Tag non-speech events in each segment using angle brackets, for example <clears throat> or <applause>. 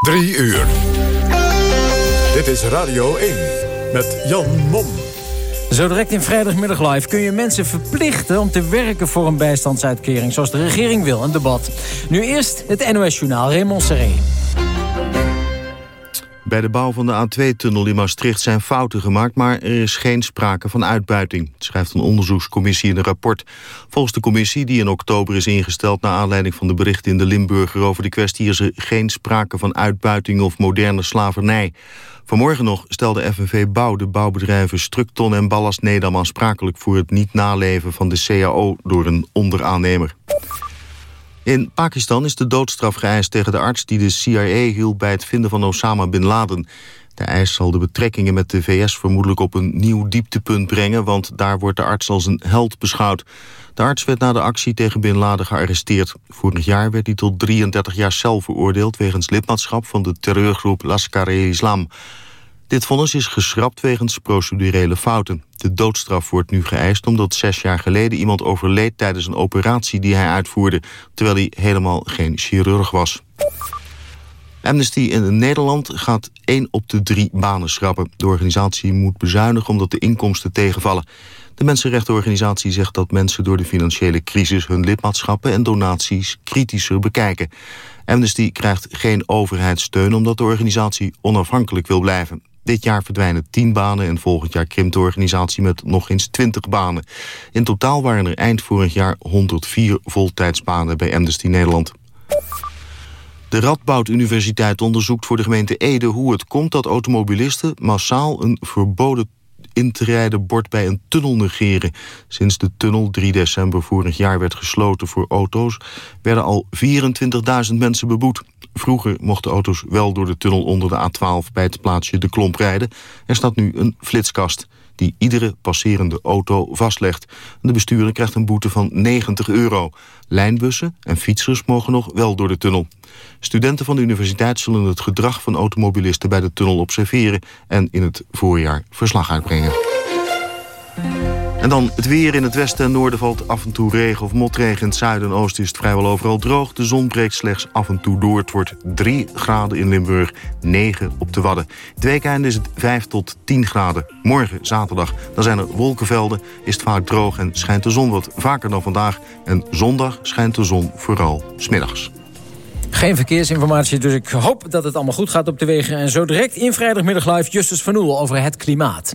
Drie uur. Dit is Radio 1 met Jan Mom. Zo direct in vrijdagmiddag live kun je mensen verplichten om te werken voor een bijstandsuitkering, zoals de regering wil, een debat. Nu eerst het NOS-journaal Raymond Serré. Bij de bouw van de A2-tunnel in Maastricht zijn fouten gemaakt... maar er is geen sprake van uitbuiting, schrijft een onderzoekscommissie in een rapport. Volgens de commissie, die in oktober is ingesteld... naar aanleiding van de berichten in de Limburger over de kwestie... is er geen sprake van uitbuiting of moderne slavernij. Vanmorgen nog stelde FNV Bouw de bouwbedrijven Structon en Ballast Nedam aansprakelijk... voor het niet naleven van de CAO door een onderaannemer. In Pakistan is de doodstraf geëist tegen de arts die de CIA hielp bij het vinden van Osama Bin Laden. De eis zal de betrekkingen met de VS vermoedelijk op een nieuw dieptepunt brengen... want daar wordt de arts als een held beschouwd. De arts werd na de actie tegen Bin Laden gearresteerd. Vorig jaar werd hij tot 33 jaar cel veroordeeld... wegens lidmaatschap van de terreurgroep Lashkar-e-Islam. Dit vonnis is geschrapt wegens procedurele fouten. De doodstraf wordt nu geëist omdat zes jaar geleden iemand overleed tijdens een operatie die hij uitvoerde, terwijl hij helemaal geen chirurg was. Amnesty in Nederland gaat één op de drie banen schrappen. De organisatie moet bezuinigen omdat de inkomsten tegenvallen. De mensenrechtenorganisatie zegt dat mensen door de financiële crisis... hun lidmaatschappen en donaties kritischer bekijken. Amnesty krijgt geen overheidssteun omdat de organisatie onafhankelijk wil blijven. Dit jaar verdwijnen 10 banen en volgend jaar krimpt de organisatie met nog eens 20 banen. In totaal waren er eind vorig jaar 104 voltijdsbanen bij Amnesty Nederland. De Radboud Universiteit onderzoekt voor de gemeente Ede hoe het komt dat automobilisten massaal een verboden in te rijden bord bij een tunnel negeren. Sinds de tunnel 3 december vorig jaar werd gesloten voor auto's... werden al 24.000 mensen beboet. Vroeger mochten auto's wel door de tunnel onder de A12 bij het plaatsje De Klomp rijden. Er staat nu een flitskast die iedere passerende auto vastlegt. De bestuurder krijgt een boete van 90 euro. Lijnbussen en fietsers mogen nog wel door de tunnel. Studenten van de universiteit zullen het gedrag van automobilisten bij de tunnel observeren en in het voorjaar verslag uitbrengen. En dan het weer in het westen en noorden valt af en toe regen of motregen. In het zuiden en oosten is het vrijwel overal droog. De zon breekt slechts af en toe door. Het wordt 3 graden in Limburg, 9 op de Wadden. Het weekende is het 5 tot 10 graden. Morgen, zaterdag, dan zijn er wolkenvelden, is het vaak droog... en schijnt de zon wat vaker dan vandaag. En zondag schijnt de zon vooral smiddags. Geen verkeersinformatie, dus ik hoop dat het allemaal goed gaat op de wegen. En zo direct in vrijdagmiddag live Justus van Oel over het klimaat.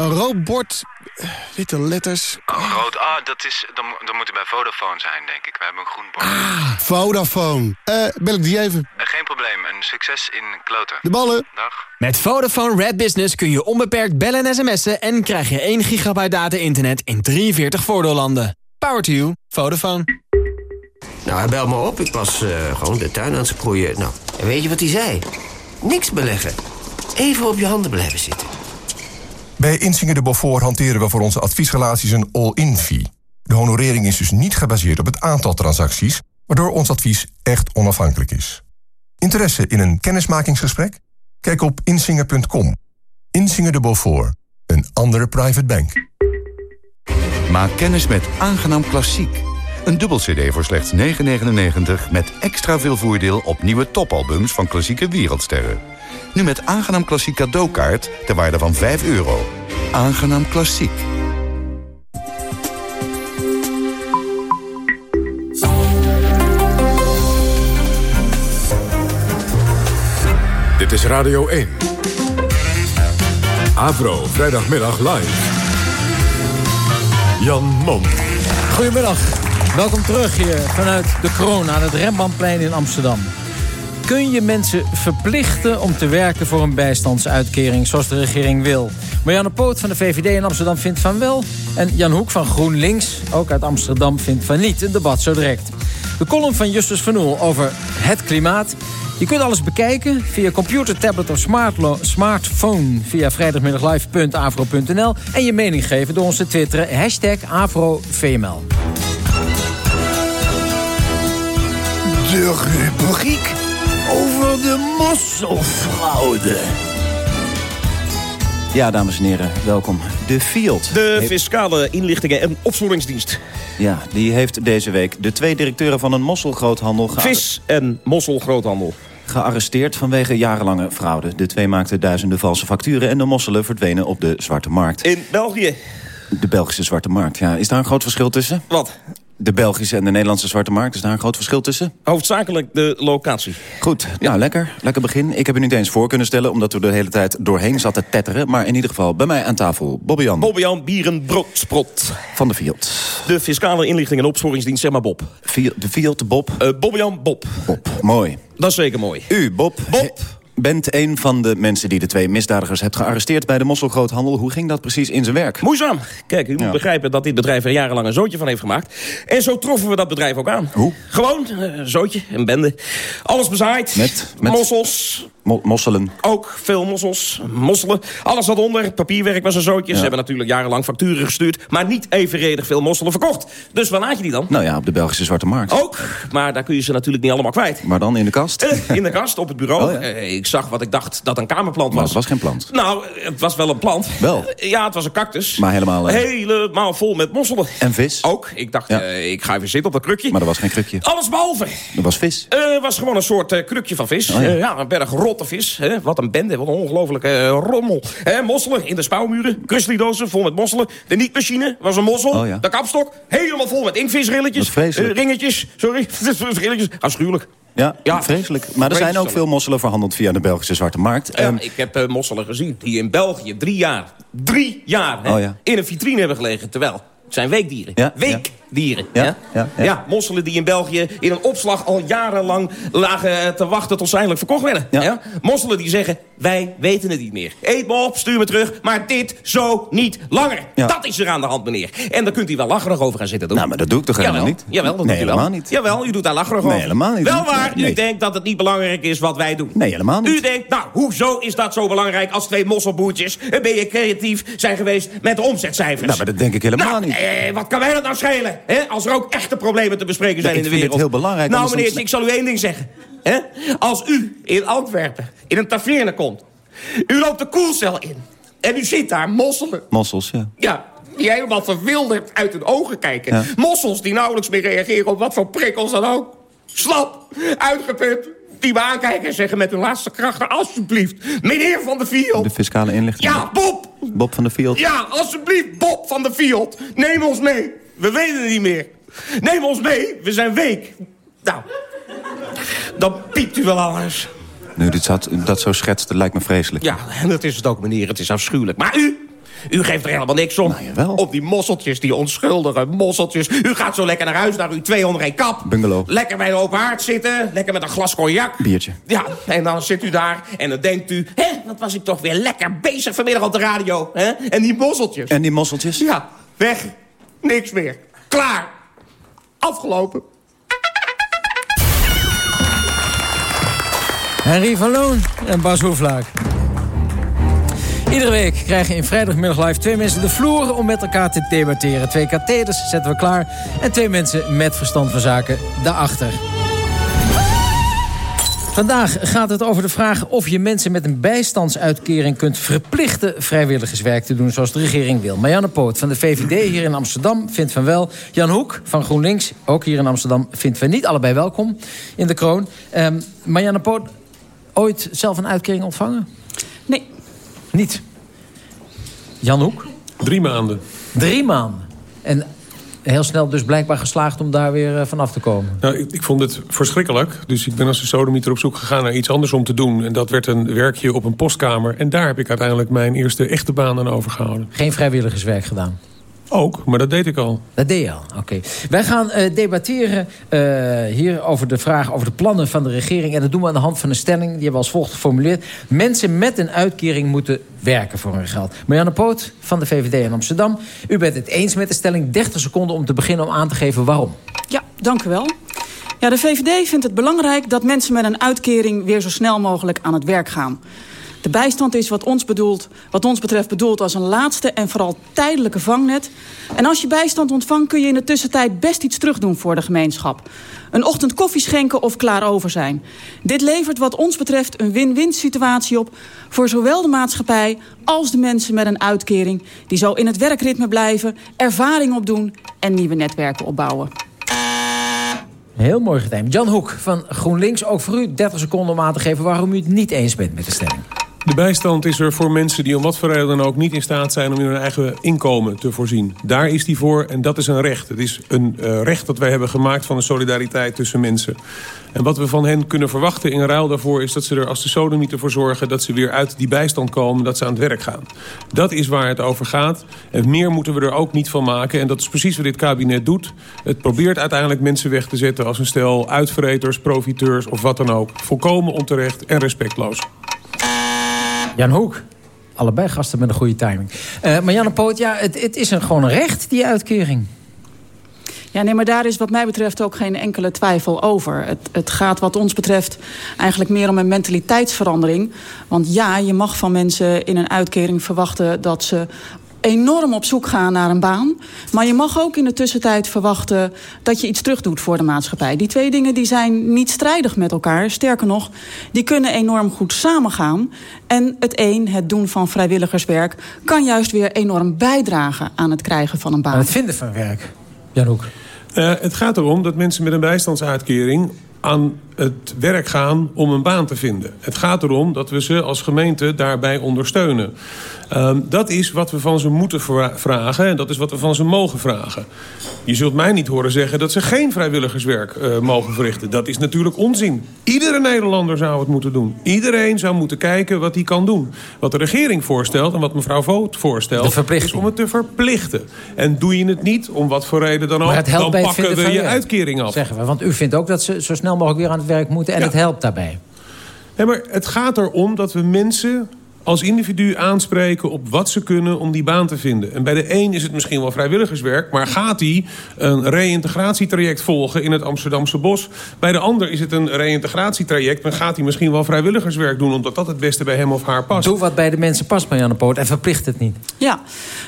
Een rood bord, witte letters. Oh, rood, ah, dat, is, dan, dan moet het bij Vodafone zijn, denk ik. We hebben een groen bord. Ah, Vodafone. Eh, bel ik die even? Uh, geen probleem, een succes in kloten. De ballen. Dag. Met Vodafone Red Business kun je onbeperkt bellen en sms'en... en krijg je 1 gigabyte data-internet in 43 voordeellanden. Power to you. Vodafone. Nou, hij belt me op. Ik was uh, gewoon de tuin aan het sproeien. Nou, en weet je wat hij zei? Niks beleggen. Even op je handen blijven zitten. Bij Insinger de Beaufort hanteren we voor onze adviesrelaties een all-in fee. De honorering is dus niet gebaseerd op het aantal transacties... waardoor ons advies echt onafhankelijk is. Interesse in een kennismakingsgesprek? Kijk op insinger.com. Insinger de Beaufort, een andere private bank. Maak kennis met Aangenaam Klassiek. Een dubbel cd voor slechts 9,99 met extra veel voordeel op nieuwe topalbums van klassieke wereldsterren. Nu met Aangenaam Klassiek cadeaukaart ter waarde van 5 euro. Aangenaam Klassiek. Dit is Radio 1. Avro, vrijdagmiddag live. Jan Mom. Goedemiddag. Welkom terug hier vanuit de kroon aan het Rembrandtplein in Amsterdam. Kun je mensen verplichten om te werken voor een bijstandsuitkering zoals de regering wil? Marianne Poot van de VVD in Amsterdam vindt van wel. En Jan Hoek van GroenLinks, ook uit Amsterdam, vindt van niet. Een debat zo direct. De column van Justus van Oel over het klimaat. Je kunt alles bekijken via computer, tablet of smartphone... via vrijdagmiddaglive.avro.nl... en je mening geven door ons te twitteren hashtag AfroVML. De rubriek over de mosselfraude. Ja, dames en heren, welkom. De FIOD. De Fiscale Inlichtingen en Opsporingsdienst. Ja, die heeft deze week de twee directeuren van een mosselgroothandel... Vis- en mosselgroothandel. Gearresteerd vanwege jarenlange fraude. De twee maakten duizenden valse facturen... en de mosselen verdwenen op de Zwarte Markt. In België. De Belgische Zwarte Markt, ja. Is daar een groot verschil tussen? Wat? De Belgische en de Nederlandse Zwarte Markt, is daar een groot verschil tussen? Hoofdzakelijk de locatie. Goed, nou lekker. Lekker begin. Ik heb u niet eens voor kunnen stellen, omdat we de hele tijd doorheen zaten tetteren. Maar in ieder geval, bij mij aan tafel, Bobby-Jan. Bobby-Jan Bierenbrodsprot. Van de Fiat. De Fiscale Inlichting en Opsporingsdienst, zeg maar Bob. de Fiat, Bob? Uh, Bob. Bob, mooi. Dat is zeker mooi. U, Bob. Bob bent een van de mensen die de twee misdadigers hebt gearresteerd... bij de mosselgroothandel. Hoe ging dat precies in zijn werk? Moeizaam. Kijk, u moet begrijpen dat dit bedrijf er jarenlang een zootje van heeft gemaakt. En zo troffen we dat bedrijf ook aan. Hoe? Gewoon, een zootje, een bende. Alles bezaaid. Met? met... Mossels, Mo mosselen. Ook veel mossels, mosselen. Alles zat onder. Papierwerk was een zootje. Ze hebben natuurlijk jarenlang facturen gestuurd. Maar niet evenredig veel mosselen verkocht. Dus waar laat je die dan? Nou ja, op de Belgische Zwarte Markt. Ook. Maar daar kun je ze natuurlijk niet allemaal kwijt. Maar dan in de kast? Uh, in de kast, op het bureau. <laughs> Oh, ja. uh, ik zag wat ik dacht dat een kamerplant was. Maar het was geen plant? Nou, het was wel een plant. Wel? Ja, het was een cactus. Maar helemaal... Uh... Helemaal vol met mosselen. En vis? Ook. Ik dacht, ja. ik ga even zitten op dat krukje. Maar er was geen krukje? Alles behalve. Er was vis? Het was gewoon een soort krukje van vis. Oh, ja. ja. een berg rotte Hè? Wat een bende, wat een ongelofelijke uh, rommel. Mosselen in de spouwmuren, kruslidozen vol met mosselen. De nietmachine was een mossel. Oh, ja. De kapstok, helemaal vol met inkvisrilletjes. Uh, ringetjes, sorry, <laughs> rilletjes. Afschuwelijk. Ja, ja, vreselijk. Maar er zijn ook veel mosselen verhandeld via de Belgische Zwarte Markt. Ja, um, ik heb uh, mosselen gezien die in België drie jaar, drie jaar hè, oh, ja. in een vitrine hebben gelegen. Terwijl, het zijn weekdieren. Ja, Weekdieren. Ja, ja, ja, ja. ja, mosselen die in België in een opslag al jarenlang lagen te wachten tot ze eindelijk verkocht werden. Ja. Mosselen die zeggen, wij weten het niet meer. Eet me op, stuur me terug, maar dit zo niet langer. Dat is er aan de hand, meneer. En daar kunt u wel lacherig over gaan zitten doen. Nou, maar dat doe ik toch helemaal niet? Jawel, dat nee, doet u helemaal wel. niet. Jawel, u doet daar lacherig nee, over. helemaal niet. Wel waar, nee. u denkt dat het niet belangrijk is wat wij doen. Nee, helemaal niet. U denkt, nou, hoezo is dat zo belangrijk als twee mosselboertjes... een beetje creatief zijn geweest met de omzetcijfers? Nou, maar dat denk ik helemaal nou, niet. Eh, wat kan mij dat nou schelen? Hè? Als er ook echte problemen te bespreken zijn in de wereld. Ik vind het heel belangrijk. Nou, meneer, ik zal u één ding zeggen. Hè? Als u in Antwerpen in een taverne komt... u loopt de koelcel in... en u ziet daar mosselen. Mossels, ja. Ja, die helemaal verwilderd uit hun ogen kijken. Ja. Mossels die nauwelijks meer reageren op wat voor prikkels dan ook. Slap, uitgeput, die me aankijken en zeggen met hun laatste krachten... alsjeblieft, meneer van de Field. De fiscale inlichting. Ja, Bob. Bob van de Field. Ja, alsjeblieft, Bob van de Field. Neem ons mee. We weten het niet meer. Neem ons mee, we zijn week. Nou, dan piept u wel alles. Nu, dit dat, dat zo schetst, dat lijkt me vreselijk. Ja, en dat is het ook, meneer. Het is afschuwelijk. Maar u, u geeft er helemaal niks om. Nou. Op die mosseltjes, die onschuldige mosseltjes. U gaat zo lekker naar huis, naar uw 201 kap. Bungalow. Lekker bij de open haard zitten. Lekker met een glas cognac. Biertje. Ja, en dan zit u daar en dan denkt u... Hé, wat was ik toch weer lekker bezig vanmiddag op de radio. Hè? En die mosseltjes. En die mosseltjes? Ja, weg. Niks meer. Klaar. Afgelopen. Henry van Loon en Bas Hoeflaak. Iedere week krijgen in vrijdagmiddag live twee mensen de vloer om met elkaar te debatteren. Twee katheders zetten we klaar en twee mensen met verstand van zaken daarachter. Vandaag gaat het over de vraag of je mensen met een bijstandsuitkering kunt verplichten vrijwilligerswerk te doen zoals de regering wil. Marianne Poot van de VVD hier in Amsterdam vindt van wel. Jan Hoek van GroenLinks, ook hier in Amsterdam, vindt van niet. Allebei welkom in de kroon. Um, Marianne Poot, ooit zelf een uitkering ontvangen? Nee. Niet? Jan Hoek? Drie maanden. Drie maanden? En heel snel dus blijkbaar geslaagd om daar weer vanaf te komen. Nou, ik, ik, vond het verschrikkelijk. Dus ik ben als een sodemieter op zoek gegaan naar iets anders om te doen. En dat werd een werkje op een postkamer. En daar heb ik uiteindelijk mijn eerste echte baan aan overgehouden. Geen vrijwilligerswerk gedaan? Ook, maar dat deed ik al. Dat deed je al, oké. Okay. Wij gaan uh, debatteren uh, hier over de vraag over de plannen van de regering. En dat doen we aan de hand van een stelling. Die hebben we als volgt geformuleerd. Mensen met een uitkering moeten werken voor hun geld. Marianne Poot van de VVD in Amsterdam. U bent het eens met de stelling. 30 seconden om te beginnen om aan te geven waarom. Ja, dank u wel. Ja, de VVD vindt het belangrijk dat mensen met een uitkering... weer zo snel mogelijk aan het werk gaan. De bijstand is wat ons, bedoelt, wat ons betreft bedoeld als een laatste en vooral tijdelijke vangnet. En als je bijstand ontvangt kun je in de tussentijd best iets terugdoen voor de gemeenschap. Een ochtend koffie schenken of klaar over zijn. Dit levert wat ons betreft een win-win situatie op... voor zowel de maatschappij als de mensen met een uitkering... die zo in het werkritme blijven, ervaring opdoen en nieuwe netwerken opbouwen. Heel mooi gedaan. Jan Hoek van GroenLinks, ook voor u 30 seconden om aan te geven... waarom u het niet eens bent met de stelling. De bijstand is er voor mensen die om wat voor reden dan ook niet in staat zijn... om hun eigen inkomen te voorzien. Daar is die voor en dat is een recht. Het is een uh, recht dat wij hebben gemaakt van de solidariteit tussen mensen. En wat we van hen kunnen verwachten in ruil daarvoor... is dat ze er als de sodomieten voor zorgen dat ze weer uit die bijstand komen... dat ze aan het werk gaan. Dat is waar het over gaat. En meer moeten we er ook niet van maken. En dat is precies wat dit kabinet doet. Het probeert uiteindelijk mensen weg te zetten... als een stel uitvreters, profiteurs of wat dan ook. Volkomen onterecht en respectloos. Jan Hoek. Allebei gasten met een goede timing. Uh, maar Janne Poot, ja, het, het is een, gewoon recht, die uitkering. Ja, nee, maar daar is wat mij betreft ook geen enkele twijfel over. Het, het gaat wat ons betreft eigenlijk meer om een mentaliteitsverandering. Want ja, je mag van mensen in een uitkering verwachten... dat ze enorm op zoek gaan naar een baan. Maar je mag ook in de tussentijd verwachten dat je iets terugdoet voor de maatschappij. Die twee dingen die zijn niet strijdig met elkaar. Sterker nog, die kunnen enorm goed samengaan. En het een, het doen van vrijwilligerswerk... kan juist weer enorm bijdragen aan het krijgen van een baan. het vinden van werk, Janouk. Uh, het gaat erom dat mensen met een bijstandsuitkering aan het werk gaan om een baan te vinden. Het gaat erom dat we ze als gemeente daarbij ondersteunen. Um, dat is wat we van ze moeten vragen en dat is wat we van ze mogen vragen. Je zult mij niet horen zeggen dat ze geen vrijwilligerswerk uh, mogen verrichten. Dat is natuurlijk onzin. Iedere Nederlander zou het moeten doen. Iedereen zou moeten kijken wat hij kan doen. Wat de regering voorstelt en wat mevrouw Voot voorstelt... is om het te verplichten. En doe je het niet, om wat voor reden dan ook... dan pakken we je uitkering af. Zeggen we, want u vindt ook dat ze zo snel mogelijk weer aan het moeten... en ja. het helpt daarbij. Ja, maar het gaat erom dat we mensen als individu aanspreken op wat ze kunnen om die baan te vinden. En bij de een is het misschien wel vrijwilligerswerk... maar gaat hij een reïntegratietraject volgen in het Amsterdamse bos? Bij de ander is het een reïntegratietraject... maar gaat hij misschien wel vrijwilligerswerk doen... omdat dat het beste bij hem of haar past. Doe wat bij de mensen past, Marianne Poot, en verplicht het niet. Ja,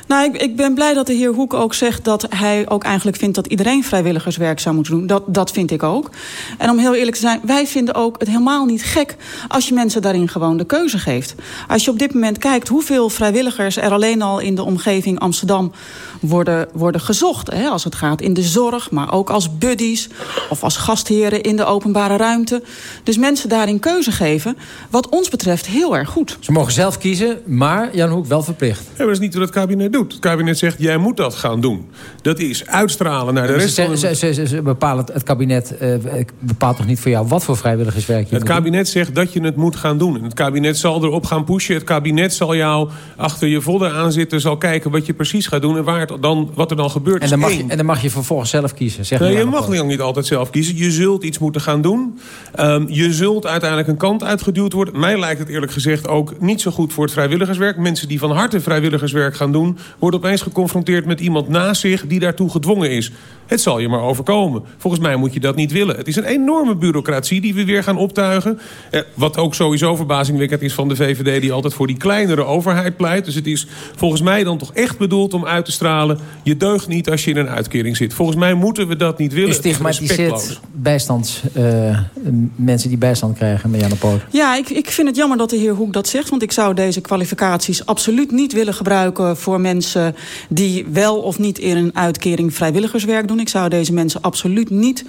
nou, ik, ik ben blij dat de heer Hoek ook zegt... dat hij ook eigenlijk vindt dat iedereen vrijwilligerswerk zou moeten doen. Dat, dat vind ik ook. En om heel eerlijk te zijn, wij vinden ook het helemaal niet gek... als je mensen daarin gewoon de keuze geeft. Als je op dit moment kijkt hoeveel vrijwilligers er alleen al in de omgeving Amsterdam worden, worden gezocht. Hè, als het gaat in de zorg, maar ook als buddies of als gastheren in de openbare ruimte. Dus mensen daarin keuze geven, wat ons betreft heel erg goed. Ze mogen zelf kiezen, maar Jan Hoek wel verplicht. Ja, maar dat is niet wat het kabinet doet. Het kabinet zegt, jij moet dat gaan doen. Dat is uitstralen naar de rest ze, van... Ze, ze, ze bepalen, het kabinet uh, bepaalt toch niet voor jou wat voor vrijwilligerswerk je Het kabinet zegt dat je het moet gaan doen. En het kabinet zal erop gaan pushen. Het kabinet zal jou achter je vodden aanzitten... zal kijken wat je precies gaat doen en waar het dan, wat er dan gebeurt. En dan, mag je, en dan mag je vervolgens zelf kiezen. Zeg nee, je mag niet, niet altijd zelf kiezen. Je zult iets moeten gaan doen. Um, je zult uiteindelijk een kant uitgeduwd worden. Mij lijkt het eerlijk gezegd ook niet zo goed voor het vrijwilligerswerk. Mensen die van harte vrijwilligerswerk gaan doen... worden opeens geconfronteerd met iemand naast zich die daartoe gedwongen is. Het zal je maar overkomen. Volgens mij moet je dat niet willen. Het is een enorme bureaucratie die we weer gaan optuigen. Eh, wat ook sowieso verbazingwekkend is van de VVD... die altijd voor die kleinere overheid pleit. Dus het is volgens mij dan toch echt bedoeld om uit te stralen... je deugt niet als je in een uitkering zit. Volgens mij moeten we dat niet willen. U stigmatiseert bijstands, uh, mensen die bijstand krijgen, Marianne Poot. Ja, ik, ik vind het jammer dat de heer Hoek dat zegt. Want ik zou deze kwalificaties absoluut niet willen gebruiken... voor mensen die wel of niet in een uitkering vrijwilligerswerk doen. Ik zou deze mensen absoluut niet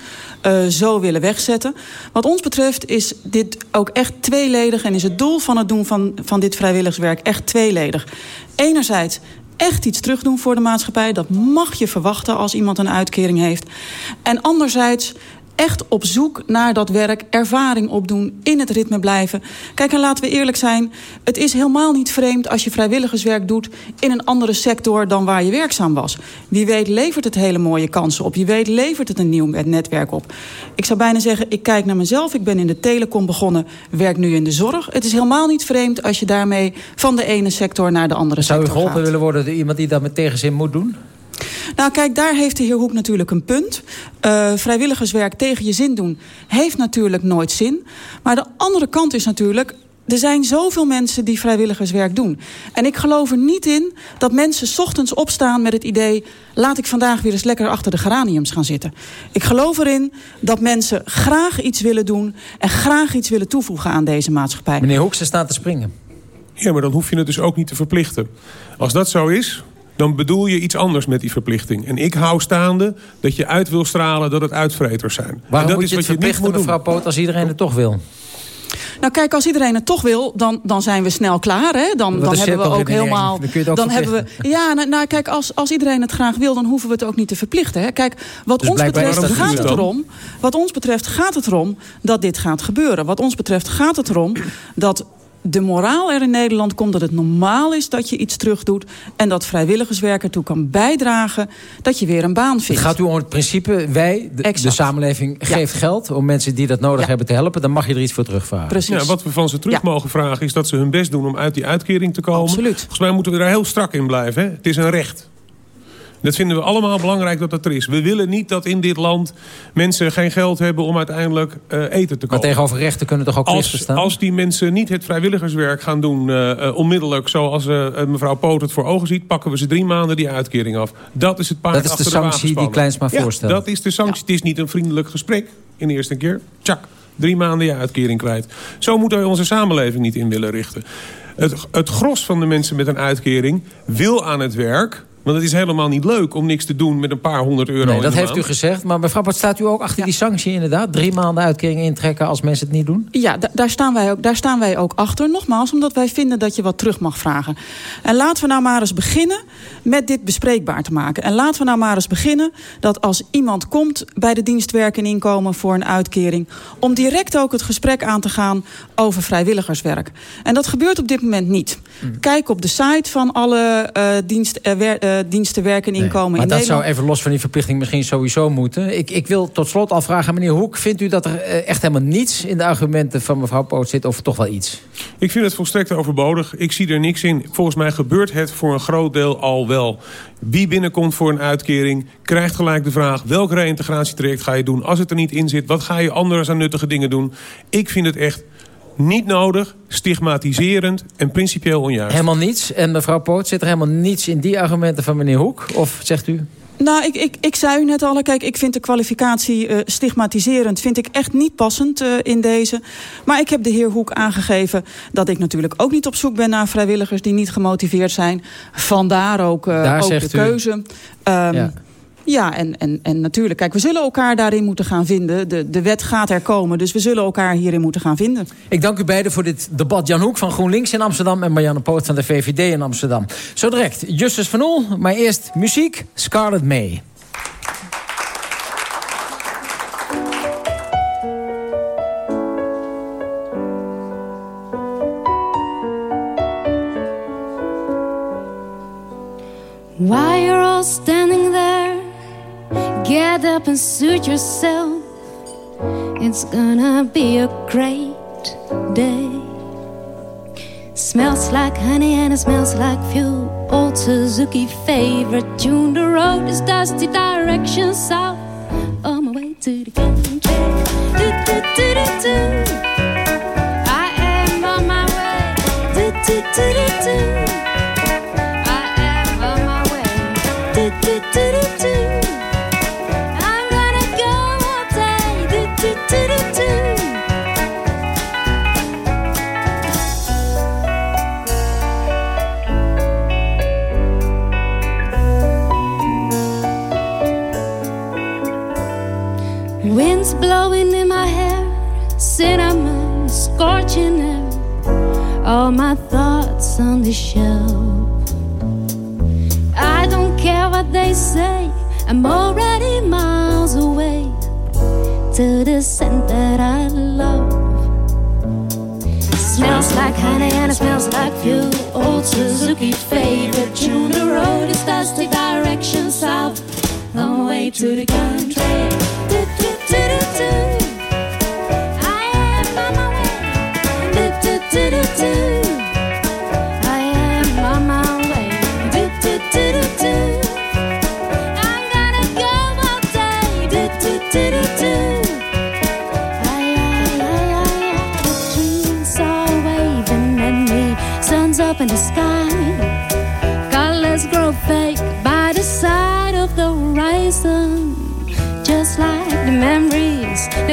uh, zo willen wegzetten. Wat ons betreft is dit ook echt tweeledig... en is het doel van het doen van, van dit vrijwilligerswerk echt tweeledig. Enerzijds echt iets terugdoen voor de maatschappij. Dat mag je verwachten als iemand een uitkering heeft. En anderzijds echt op zoek naar dat werk, ervaring opdoen, in het ritme blijven. Kijk, en laten we eerlijk zijn, het is helemaal niet vreemd als je vrijwilligerswerk doet in een andere sector dan waar je werkzaam was. Wie weet levert het hele mooie kansen op. Wie weet levert het een nieuw netwerk op. Ik zou bijna zeggen, ik kijk naar mezelf. Ik ben in de telecom begonnen, werk nu in de zorg. Het is helemaal niet vreemd als je daarmee van de ene sector naar de andere zou sector gaat. Zou u geholpen willen worden door iemand die dat met tegenzin moet doen? Nou, kijk, daar heeft de heer Hoek natuurlijk een punt. Uh, vrijwilligerswerk tegen je zin doen heeft natuurlijk nooit zin. Maar de andere kant is natuurlijk... Er zijn zoveel mensen die vrijwilligerswerk doen. En ik geloof er niet in dat mensen ochtends opstaan met het idee... laat ik vandaag weer eens lekker achter de geraniums gaan zitten. Ik geloof erin dat mensen graag iets willen doen... en graag iets willen toevoegen aan deze maatschappij. Meneer Hoek, ze staat te springen. Ja, maar dan hoef je het dus ook niet te verplichten. Als dat zo is, dan bedoel je iets anders met die verplichting. En ik hou staande dat je uit wil stralen dat het uitvreters zijn. Waarom dat moet je het verplichten, mevrouw Poot, als iedereen het toch wil? Nou kijk, als iedereen het toch wil, dan, dan zijn we snel klaar. Hè? Dan, dan hebben we ook helemaal. Dan, dan hebben we. Ja, nou, nou, kijk, als, als iedereen het graag wil, dan hoeven we het ook niet te verplichten. Hè? Kijk, wat dus ons betreft gaat het erom. Wat ons betreft gaat het erom dat dit gaat gebeuren. Wat ons betreft gaat het erom dat de moraal er in Nederland komt dat het normaal is dat je iets terugdoet... en dat vrijwilligerswerk ertoe kan bijdragen dat je weer een baan vindt. Het gaat u om het principe, wij, de, samenleving, geeft geld... om mensen die dat nodig hebben te helpen. Dan mag je er iets voor terugvragen. Precies. Ja, wat we van ze terug mogen vragen is dat ze hun best doen om uit die uitkering te komen. Absoluut. Volgens mij moeten we daar heel strak in blijven. Hè? Het is een recht. Dat vinden we allemaal belangrijk dat dat er is. We willen niet dat in dit land mensen geen geld hebben om uiteindelijk uh, eten te kopen. Maar tegenover rechten kunnen toch ook als, staan? Als die mensen niet het vrijwilligerswerk gaan doen uh, onmiddellijk... zoals uh, mevrouw Poot het voor ogen ziet... pakken we ze drie maanden die uitkering af. Dat is het paard Dat is de sanctie die Kleinsma ja, voorstelt. dat is de sanctie. Het is niet een vriendelijk gesprek in de eerste keer. Tjak, drie maanden je uitkering kwijt. Zo moeten we onze samenleving niet in willen richten. Het, het gros van de mensen met een uitkering wil aan het werk want het is helemaal niet leuk om niks te doen met een paar honderd euro nee, dat heeft u gezegd. Maar mevrouw, wat staat u ook achter die sanctie inderdaad? Drie maanden uitkering intrekken als mensen het niet doen? Ja, daar staan, wij ook, daar staan wij ook achter. Nogmaals, omdat wij vinden dat je wat terug mag vragen. En laten we nou maar eens beginnen met dit bespreekbaar te maken. En laten we nou maar eens beginnen dat als iemand komt... bij de dienstwerk en inkomen voor een uitkering... om direct ook het gesprek aan te gaan over vrijwilligerswerk. En dat gebeurt op dit moment niet. Mm. Kijk op de site van alle uh, dienst, uh, diensten werken en inkomen maar in dat Nederland. zou even los van die verplichting misschien sowieso moeten. Ik, ik wil tot slot al vragen, meneer Hoek... vindt u dat er echt helemaal niets in de argumenten van mevrouw Poot zit... of toch wel iets? Ik vind het volstrekt overbodig. Ik zie er niks in. Volgens mij gebeurt het voor een groot deel al wel. Wie binnenkomt voor een uitkering krijgt gelijk de vraag... welk reïntegratietraject ga je doen? Als het er niet in zit, wat ga je anders aan nuttige dingen doen? Ik vind het echt niet nodig, stigmatiserend en principieel onjuist. Helemaal niets. En mevrouw Poot, zit er helemaal niets in die argumenten van meneer Hoek? Of zegt u... Nou, ik, ik, ik zei u net al, kijk, ik vind de kwalificatie uh, stigmatiserend... vind ik echt niet passend uh, in deze. Maar ik heb de heer Hoek aangegeven dat ik natuurlijk ook niet op zoek ben... naar vrijwilligers die niet gemotiveerd zijn. Vandaar ook, uh, ook de keuze. Um, ja. Ja, en, en, en natuurlijk, kijk, we zullen elkaar daarin moeten gaan vinden. De, de wet gaat er komen, dus we zullen elkaar hierin moeten gaan vinden. Ik dank u beiden voor dit debat. Jan Hoek van GroenLinks in Amsterdam en Marianne Poot van de VVD in Amsterdam. Zo direct, Justus van Oel, maar eerst muziek, Scarlet May. Why you're all standing there Get up and suit yourself. It's gonna be a great day. Smells like honey and it smells like fuel. Old Suzuki favorite tune. The road is dusty, direction south. On my way to the country. Do, do, do, do, do. I am on my way. Do, do, do, do, do. Shelf. I don't care what they say, I'm already miles away to the scent that I love. Smells like honey and it smells like fuel. Old Suzuki favorite tune. The road is dusty, direction south. On the way to the country.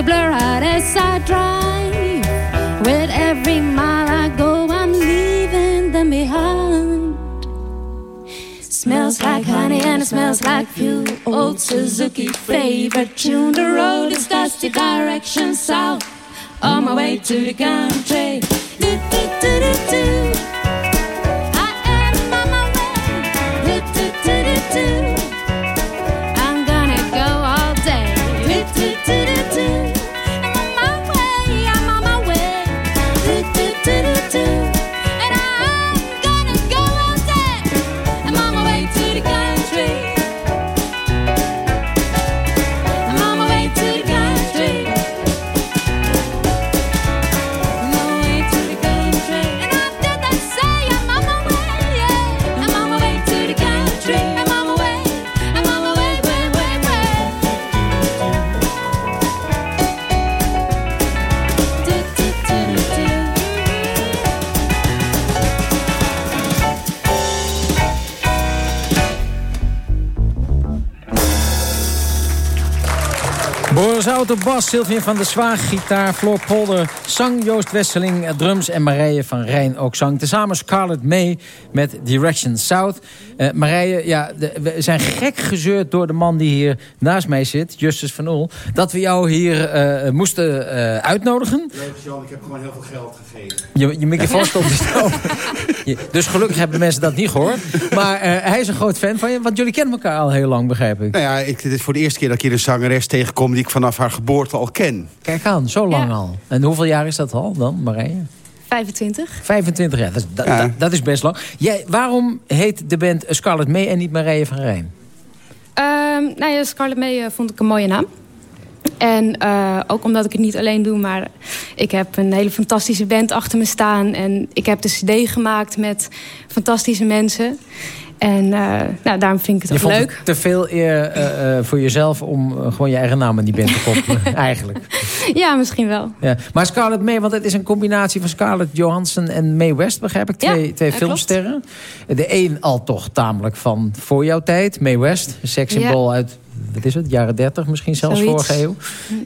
They blur out as I drive. With every mile I go, I'm leaving them behind. Smells like honey and it smells like fuel. Old Suzuki favorite tune. The road is dusty, direction south. On my way to the country. Auto, bas, Sylvia van der Zwaag, gitaar, Floor Polder, zang, Joost Wesseling, eh, drums en Marije van Rijn ook zang. Tezamen Scarlett May met Direction South. Eh, Marije, ja, de- we zijn gek gezeurd door de man die hier naast mij zit, Justus van Oel, dat we jou hier eh, moesten eh, uitnodigen. Leuk, Jan. Ik heb gewoon heel veel geld gegeven. Je, je microfoon stond dus. Je- Dus gelukkig hebben mensen dat niet gehoord. Maar eh, hij is een groot fan van je, want jullie kennen elkaar al heel lang, begrijp ik. Nou ja, ik, dit is voor de eerste keer dat ik hier een zangeres tegenkom... die ik vanaf haar geboorte al ken. Kijk aan, zo lang al. En hoeveel jaar is dat al dan, Marije? 25. 25 jaar, dat, is- dat, dat- dat is best lang. Jij, waarom heet de band Scarlett May en niet Marije van Rijn? Ehm nou ja, Scarlett May eh, vond ik een mooie naam. En eh, ook omdat ik het niet alleen doe, maar ik heb een hele fantastische band achter me staan. En ik heb de cd gemaakt met fantastische mensen. En eh, nou, daarom vind ik Je het ook vond leuk. het te veel eer eh, eh, voor jezelf om gewoon je eigen naam aan die band te koppelen, <laughs> eigenlijk. Ja, misschien wel. Ja. Maar Scarlett May, want het is een combinatie van Scarlett Johansson en Mae West, begrijp ik. Twee, Ja, twee filmsterren. De een al toch tamelijk van voor jouw tijd, Mae West. Een sekssymbool Ja. uit, wat is het, jaren 30 misschien zelfs Zoiets. vorige eeuw.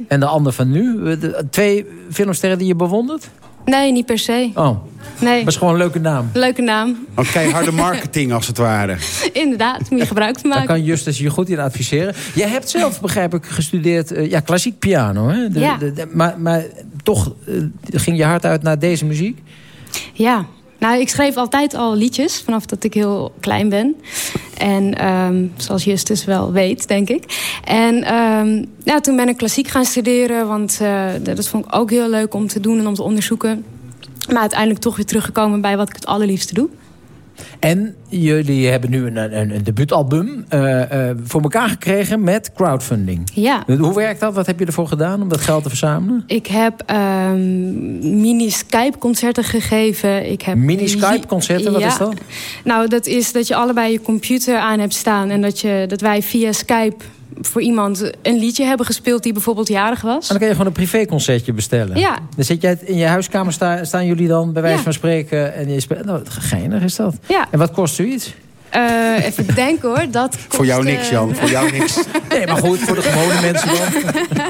En de ander van nu. De- twee filmsterren die je bewondert? Nee, niet per se. Oh, Nee, is gewoon een leuke naam. leuke naam. Een keiharde marketing, als het ware. <laughs> Inderdaad, moet je gebruik van Daar maken. kan Justus je goed in adviseren. Jij hebt zelf, begrijp ik, gestudeerd... eh, ja, klassiek piano, hè? De- Ja. de- de- maar, maar toch eh, ging je hart uit naar deze muziek? Ja, nou, ik schreef altijd al liedjes vanaf dat ik heel klein ben. En ehm, zoals Justus wel weet, denk ik. En ehm, nou, toen ben ik klassiek gaan studeren, want eh, dat vond ik ook heel leuk om te doen en om te onderzoeken. Maar uiteindelijk toch weer teruggekomen bij wat ik het allerliefste doe. En jullie hebben nu een, een, een debuutalbum eh, eh, voor elkaar gekregen met crowdfunding. Ja. Hoe werkt dat? Wat heb je ervoor gedaan om dat geld te verzamelen? Ik heb ehm, mini-Skype-concerten gegeven. Ik heb Mini-Skype-concerten, wat Ja. is dat? Nou, dat is dat je allebei je computer aan hebt staan... en dat, je, dat wij via Skype voor iemand een liedje hebben gespeeld... die bijvoorbeeld jarig was. En dan kan je gewoon een privéconcertje bestellen. Ja. Dan zit jij in je huiskamer, sta- staan jullie dan bij wijze Ja. van spreken... en je speelt... Nou, geinig is dat. Ja. En wat kost zoiets? Eh, even <laughs> denken hoor. Dat Voor jou kost, niks, eh, Jan. Voor jou <laughs> niks. Nee, maar goed, voor de gewone mensen dan.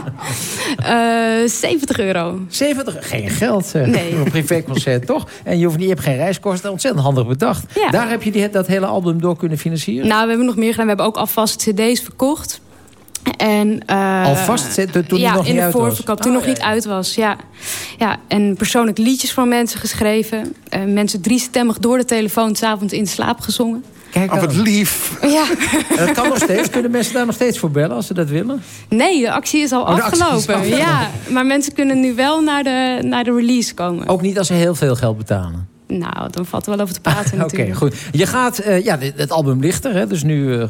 <laughs> eh, 70 euro. 70, geen geld zeg. Nee. Voor een privéconcert, toch? En je, hoeft niet, je hebt geen reiskosten, ontzettend handig bedacht. Ja. Daar heb je die, dat hele album door kunnen financieren? Nou, we hebben nog meer gedaan. We hebben ook alvast cd's verkocht. En, eh, Alvast, toen die ja, nog niet in de uit was? voorverkoop, toen Oh, nog ja, niet uit was. Ja. Ja, en persoonlijk liedjes voor mensen geschreven. Eh, mensen driestemmig door de telefoon s'avonds in slaap gezongen. Kijk Oh, wat lief. Ja. En dat kan nog steeds. Kunnen mensen daar nog steeds voor bellen als ze dat willen? Nee, de actie is al Oh, de is afgelopen. afgelopen. Ja, maar mensen kunnen nu wel naar de, naar de release komen. Ook niet als ze heel veel geld betalen. Nou, dan valt er wel over te praten <laughs> Oké, goed. Je gaat, eh, ja, het album ligt er, hè, dus nu eh,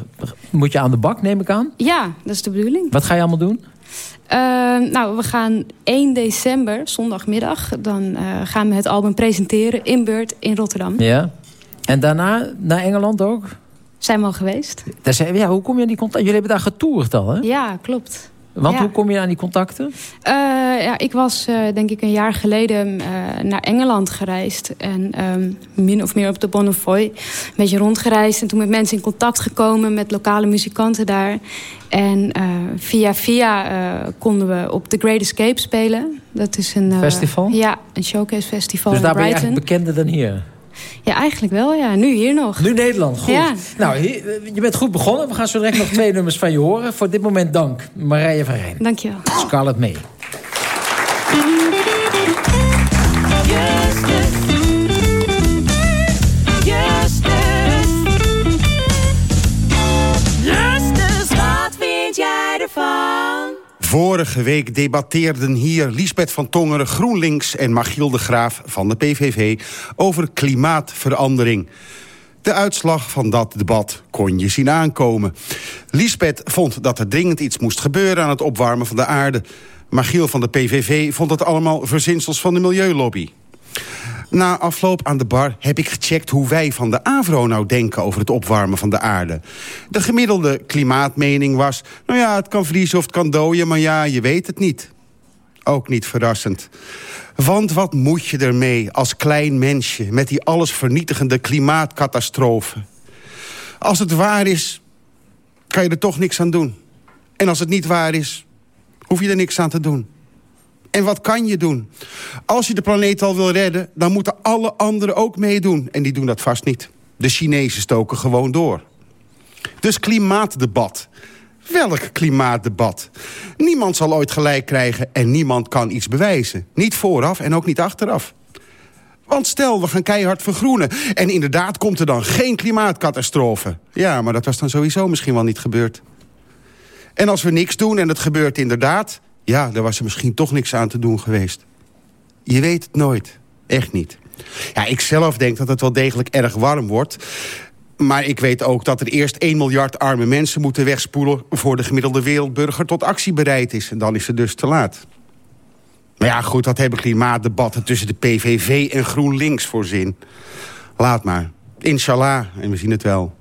moet je aan de bak, neem ik aan. Ja, dat is de bedoeling. Wat ga je allemaal doen? Eh, nou, we gaan 1 december, zondagmiddag... dan eh, gaan we het album presenteren in Beurt in Rotterdam. Ja. En daarna naar Engeland ook? Zijn we al geweest? Daar zijn, ja, hoe kom je aan die contact? Jullie hebben daar getoerd al, hè? Ja, klopt. Want Ja. hoe kom je aan die contacten? Eh, ja, ik was eh, denk ik een jaar geleden eh, naar Engeland gereisd. En ehm, min of meer op de Bonnefoy. Een beetje rondgereisd en toen met mensen in contact gekomen... met lokale muzikanten daar. En via via konden we op The Great Escape spelen. Dat is een... Festival? Ja, een showcase festival dus daar ben je eigenlijk bekender dan hier. Ja, eigenlijk wel, ja. Nu hier nog. Nu Nederland, goed. Ja. Nou, je bent goed begonnen. We gaan zo direct nog twee nummers van je horen. Voor dit moment dank, Marije van Rijn. Dankjewel. Scarlett May. Justus, wat vind jij ervan? Vorige week debatteerden hier Liesbeth van Tongeren GroenLinks... en Machiel de Graaf van de PVV over klimaatverandering. De uitslag van dat debat kon je zien aankomen. Liesbeth vond dat er dringend iets moest gebeuren aan het opwarmen van de aarde. Machiel van de PVV vond het allemaal verzinsels van de milieulobby. Na afloop aan de bar heb ik gecheckt hoe wij van de AVRO nou denken over het opwarmen van de aarde. De gemiddelde klimaatmening was, nou ja, het kan vriezen of het kan dooien, maar ja, je weet het niet. Ook niet verrassend. Want wat moet je ermee als klein mensje met die allesvernietigende klimaatcatastrofe? Als het waar is, kan je er toch niks aan doen. En als het niet waar is, hoef je er niks aan te doen. En wat kan je doen? Als je de planeet al wil redden, dan moeten alle anderen ook meedoen. En die doen dat vast niet. De Chinezen stoken gewoon door. Dus klimaatdebat. Welk klimaatdebat? Niemand zal ooit gelijk krijgen en niemand kan iets bewijzen. Niet vooraf en ook niet achteraf. Want stel, we gaan keihard vergroenen. En inderdaad komt er dan geen klimaatcatastrofe. Ja, maar dat was dan sowieso misschien wel niet gebeurd. En als we niks doen en het gebeurt inderdaad... ja, dan was er misschien toch niks aan te doen geweest. Je weet het nooit. Echt niet. Ja, ik zelf denk dat het wel degelijk erg warm wordt. Maar ik weet ook dat er eerst 1 miljard arme mensen moeten wegspoelen... voor de gemiddelde wereldburger tot actie bereid is. En dan is het dus te laat. Maar ja, goed, dat hebben klimaatdebatten tussen de PVV en GroenLinks voor zin. Laat maar. Inshallah, en we zien het wel.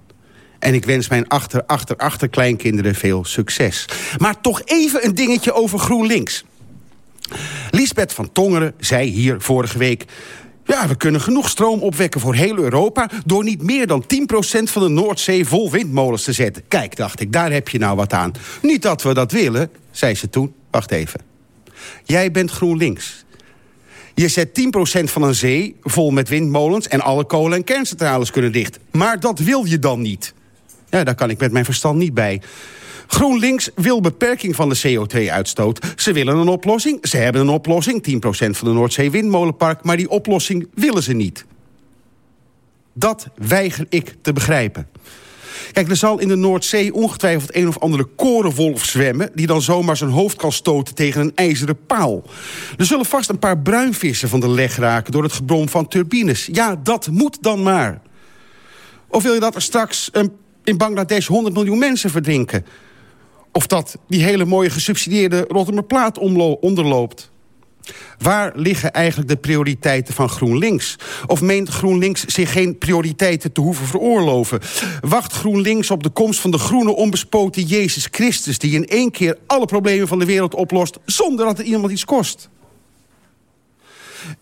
En ik wens mijn achter, achter, achterkleinkinderen veel succes. Maar toch even een dingetje over GroenLinks. Lisbeth van Tongeren zei hier vorige week... Ja, we kunnen genoeg stroom opwekken voor heel Europa... door niet meer dan 10% van de Noordzee vol windmolens te zetten. Kijk, dacht ik, daar heb je nou wat aan. Niet dat we dat willen, zei ze toen. Wacht even. Jij bent GroenLinks. Je zet 10% van een zee vol met windmolens... en alle kolen- en kerncentrales kunnen dicht. Maar dat wil je dan niet. Ja, daar kan ik met mijn verstand niet bij. GroenLinks wil beperking van de CO2-uitstoot. Ze willen een oplossing, ze hebben een oplossing... 10% van de Noordzee windmolenpark, maar die oplossing willen ze niet. Dat weiger ik te begrijpen. Kijk, er zal in de Noordzee ongetwijfeld een of andere korenwolf zwemmen... die dan zomaar zijn hoofd kan stoten tegen een ijzeren paal. Er zullen vast een paar bruinvissen van de leg raken... door het gebrom van turbines. Ja, dat moet dan maar. Of wil je dat er straks um, in Bangladesh 100 miljoen mensen verdrinken? Of dat die hele mooie gesubsidieerde Rotterdamplaat onderloopt? Waar liggen eigenlijk de prioriteiten van GroenLinks? Of meent GroenLinks zich geen prioriteiten te hoeven veroorloven? Wacht GroenLinks op de komst van de groene onbespoten Jezus Christus... die in één keer alle problemen van de wereld oplost... zonder dat het iemand iets kost?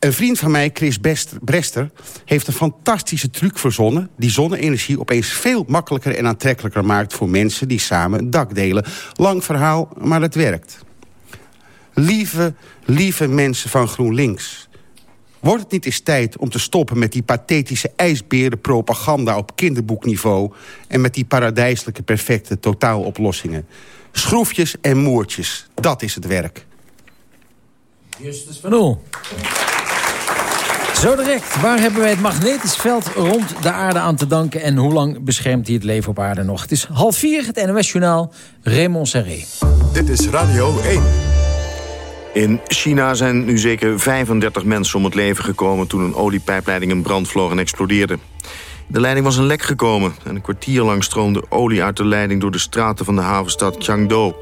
Een vriend van mij, Chris Brester, heeft een fantastische truc verzonnen... die zonne-energie opeens veel makkelijker en aantrekkelijker maakt... voor mensen die samen een dak delen. Lang verhaal, maar het werkt. Lieve, lieve mensen van GroenLinks. Wordt het niet eens tijd om te stoppen met die pathetische ijsberenpropaganda op kinderboekniveau... en met die paradijselijke perfecte totaaloplossingen? Schroefjes en moertjes, dat is het werk. Justus van Oel. Zo direct, waar hebben wij het magnetisch veld rond de aarde aan te danken... en hoe lang beschermt hij het leven op aarde nog? Het is half vier, het NOS-journaal, Raymond Serré. Dit is Radio 1. In China zijn nu zeker 35 mensen om het leven gekomen... toen een oliepijpleiding in brand vloog en explodeerde. De leiding was een lek gekomen en een kwartier lang stroomde olie uit de leiding... door de straten van de havenstad Changdou.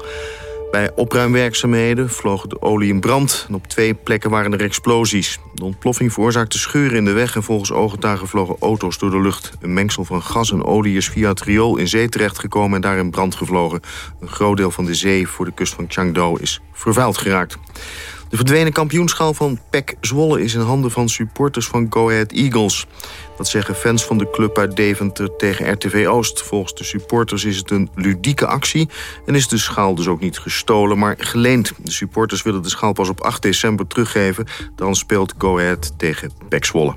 Bij opruimwerkzaamheden vloog de olie in brand... en op twee plekken waren er explosies. De ontploffing veroorzaakte scheuren in de weg... en volgens ooggetuigen vlogen auto's door de lucht. Een mengsel van gas en olie is via het riool in zee terechtgekomen... en daar in brand gevlogen. Een groot deel van de zee voor de kust van Changdo is vervuild geraakt. De verdwenen kampioenschaal van PEC Zwolle is in handen van supporters van Go Ahead Eagles. Dat zeggen fans van de club uit Deventer tegen RTV Oost. Volgens de supporters is het een ludieke actie en is de schaal dus ook niet gestolen, maar geleend. De supporters willen de schaal pas op 8 december teruggeven. Dan speelt Go Ahead tegen PEC Zwolle.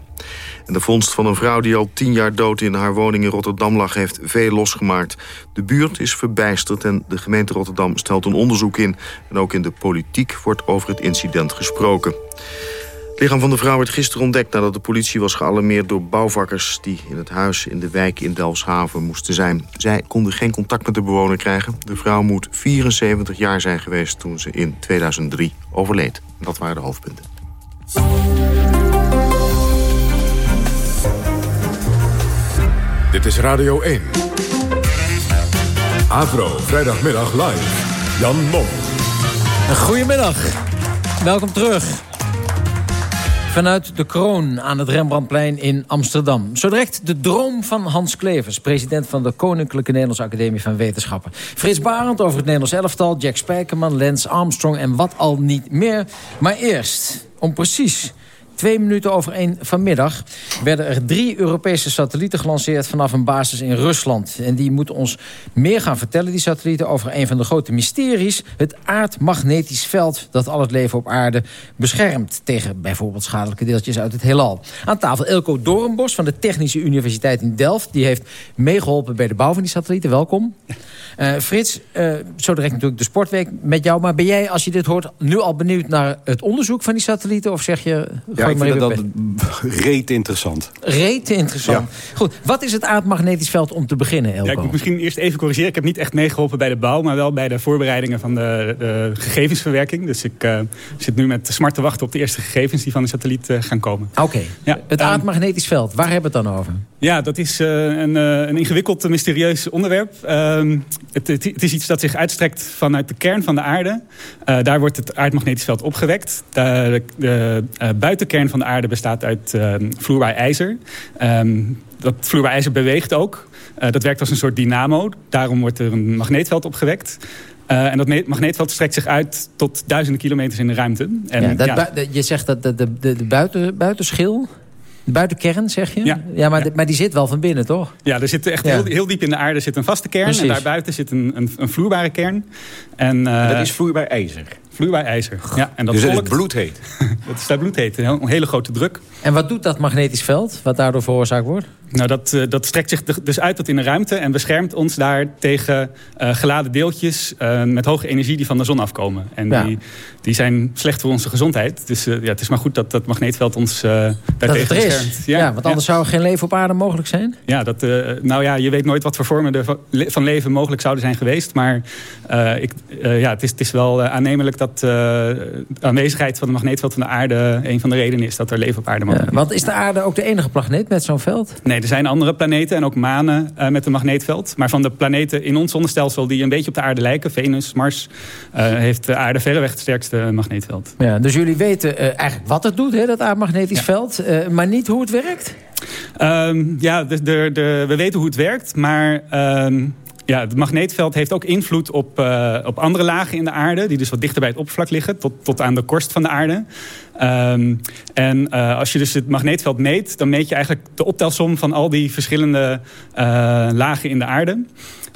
De vondst van een vrouw die al tien jaar dood in haar woning in Rotterdam lag... heeft veel losgemaakt. De buurt is verbijsterd en de gemeente Rotterdam stelt een onderzoek in. En ook in de politiek wordt over het incident gesproken. Het lichaam van de vrouw werd gisteren ontdekt nadat de politie was gealarmeerd door bouwvakkers die in het huis in de wijk in Delfshaven moesten zijn. Zij konden geen contact met de bewoner krijgen. De vrouw moet 74 jaar zijn geweest toen ze in 2003 overleed. Dat waren de hoofdpunten. Dit is Radio 1. Avro, vrijdagmiddag live. Jan Mom. Goedemiddag. Welkom terug. Vanuit de kroon aan het Rembrandtplein in Amsterdam. Zo direct de droom van Hans Klevers, president van de Koninklijke Nederlandse Academie van Wetenschappen. Frits Barend over het Nederlands elftal, Jack Spijkerman, Lance Armstrong en wat al niet meer. Maar eerst, om precies Twee minuten over één vanmiddag werden er drie Europese satellieten gelanceerd vanaf een basis in Rusland. En die moeten ons meer gaan vertellen, die satellieten, over een van de grote mysteries. Het aardmagnetisch veld dat al het leven op aarde beschermt tegen bijvoorbeeld schadelijke deeltjes uit het heelal. Aan tafel Elko Doornbos van de Technische Universiteit in Delft. Die heeft meegeholpen bij de bouw van die satellieten. Welkom. Uh, Frits, uh, zo direct natuurlijk de sportweek met jou. Maar ben jij, als je dit hoort, nu al benieuwd naar het onderzoek van die satellieten? Of zeg je... ik vind dat reet interessant. Reet interessant. Goed, wat is het aardmagnetisch veld om te beginnen, Elko? Ja, ik moet misschien eerst even corrigeren. Ik heb niet echt meegeholpen bij de bouw... maar wel bij de voorbereidingen van de, de gegevensverwerking. Dus ik uh, zit nu met smart te wachten op de eerste gegevens... die van de satelliet gaan komen. Oké, ja, het aardmagnetisch veld. Waar hebben we het dan over? Ja, dat is een, een ingewikkeld, mysterieus onderwerp. Ehm, het, het, het, is iets dat zich uitstrekt vanuit de kern van de aarde. Uh, daar wordt het aardmagnetisch veld opgewekt. De, de uh, van de aarde bestaat uit uh, vloeibaar ijzer. Um, dat vloeibaar ijzer beweegt ook. dat werkt als een soort dynamo. Daarom wordt er een magneetveld opgewekt. Uh, en dat magneetveld strekt zich uit tot duizenden kilometers in de ruimte. En, ja, dat ja. je zegt dat de, de, de, de buiten, buitenschil... De buitenkern, zeg je? Ja, ja, maar, maar die zit wel van binnen, toch? Ja, er zit echt heel, heel diep in de aarde zit een vaste kern. Precies. En daarbuiten zit een, een, een vloeibare kern. En, uh, dat is vloeibaar ijzer? Vloeibaar ijzer, ja. En dat dus volkt, het is bloedheet? <laughs> het is daar bloedheet, een, een hele grote druk. En wat doet dat magnetisch veld, wat daardoor veroorzaakt wordt? Nou, dat, uh, dat strekt zich dus uit tot in de ruimte... en beschermt ons daar tegen uh, geladen deeltjes... Uh, met hoge energie die van de zon afkomen. En ja. die, die zijn slecht voor onze gezondheid. Dus ja, het is maar goed dat dat magneetveld ons daartegen beschermt. Ja, ja, want anders ja. zou er geen leven op aarde mogelijk zijn? Ja, dat, nou ja, je weet nooit wat voor vormen er van leven mogelijk zouden zijn geweest. Maar ik, ja, het, is, het is wel aannemelijk dat de aanwezigheid van het magneetveld van de aarde... een van de redenen is dat er leven op aarde mogelijk is. Want is de aarde ook de enige planeet met zo'n veld? Nee, er zijn andere planeten en ook manen uh, met een magneetveld. Maar van de planeten in ons zonnestelsel die een beetje op de aarde lijken... Venus, Mars, uh, heeft de aarde verreweg het sterkste magneetveld. Ja, dus jullie weten eigenlijk wat het doet, hè, dat aardmagnetisch ja. veld... maar niet hoe het werkt? Um, ja, de, de, de, we weten hoe het werkt, maar... Um, ja, het magneetveld heeft ook invloed op, uh, op andere lagen in de aarde... die dus wat dichter bij het oppervlak liggen, tot, tot aan de korst van de aarde. Um, en uh, als je dus het magneetveld meet... dan meet je eigenlijk de optelsom van al die verschillende uh, lagen in de aarde...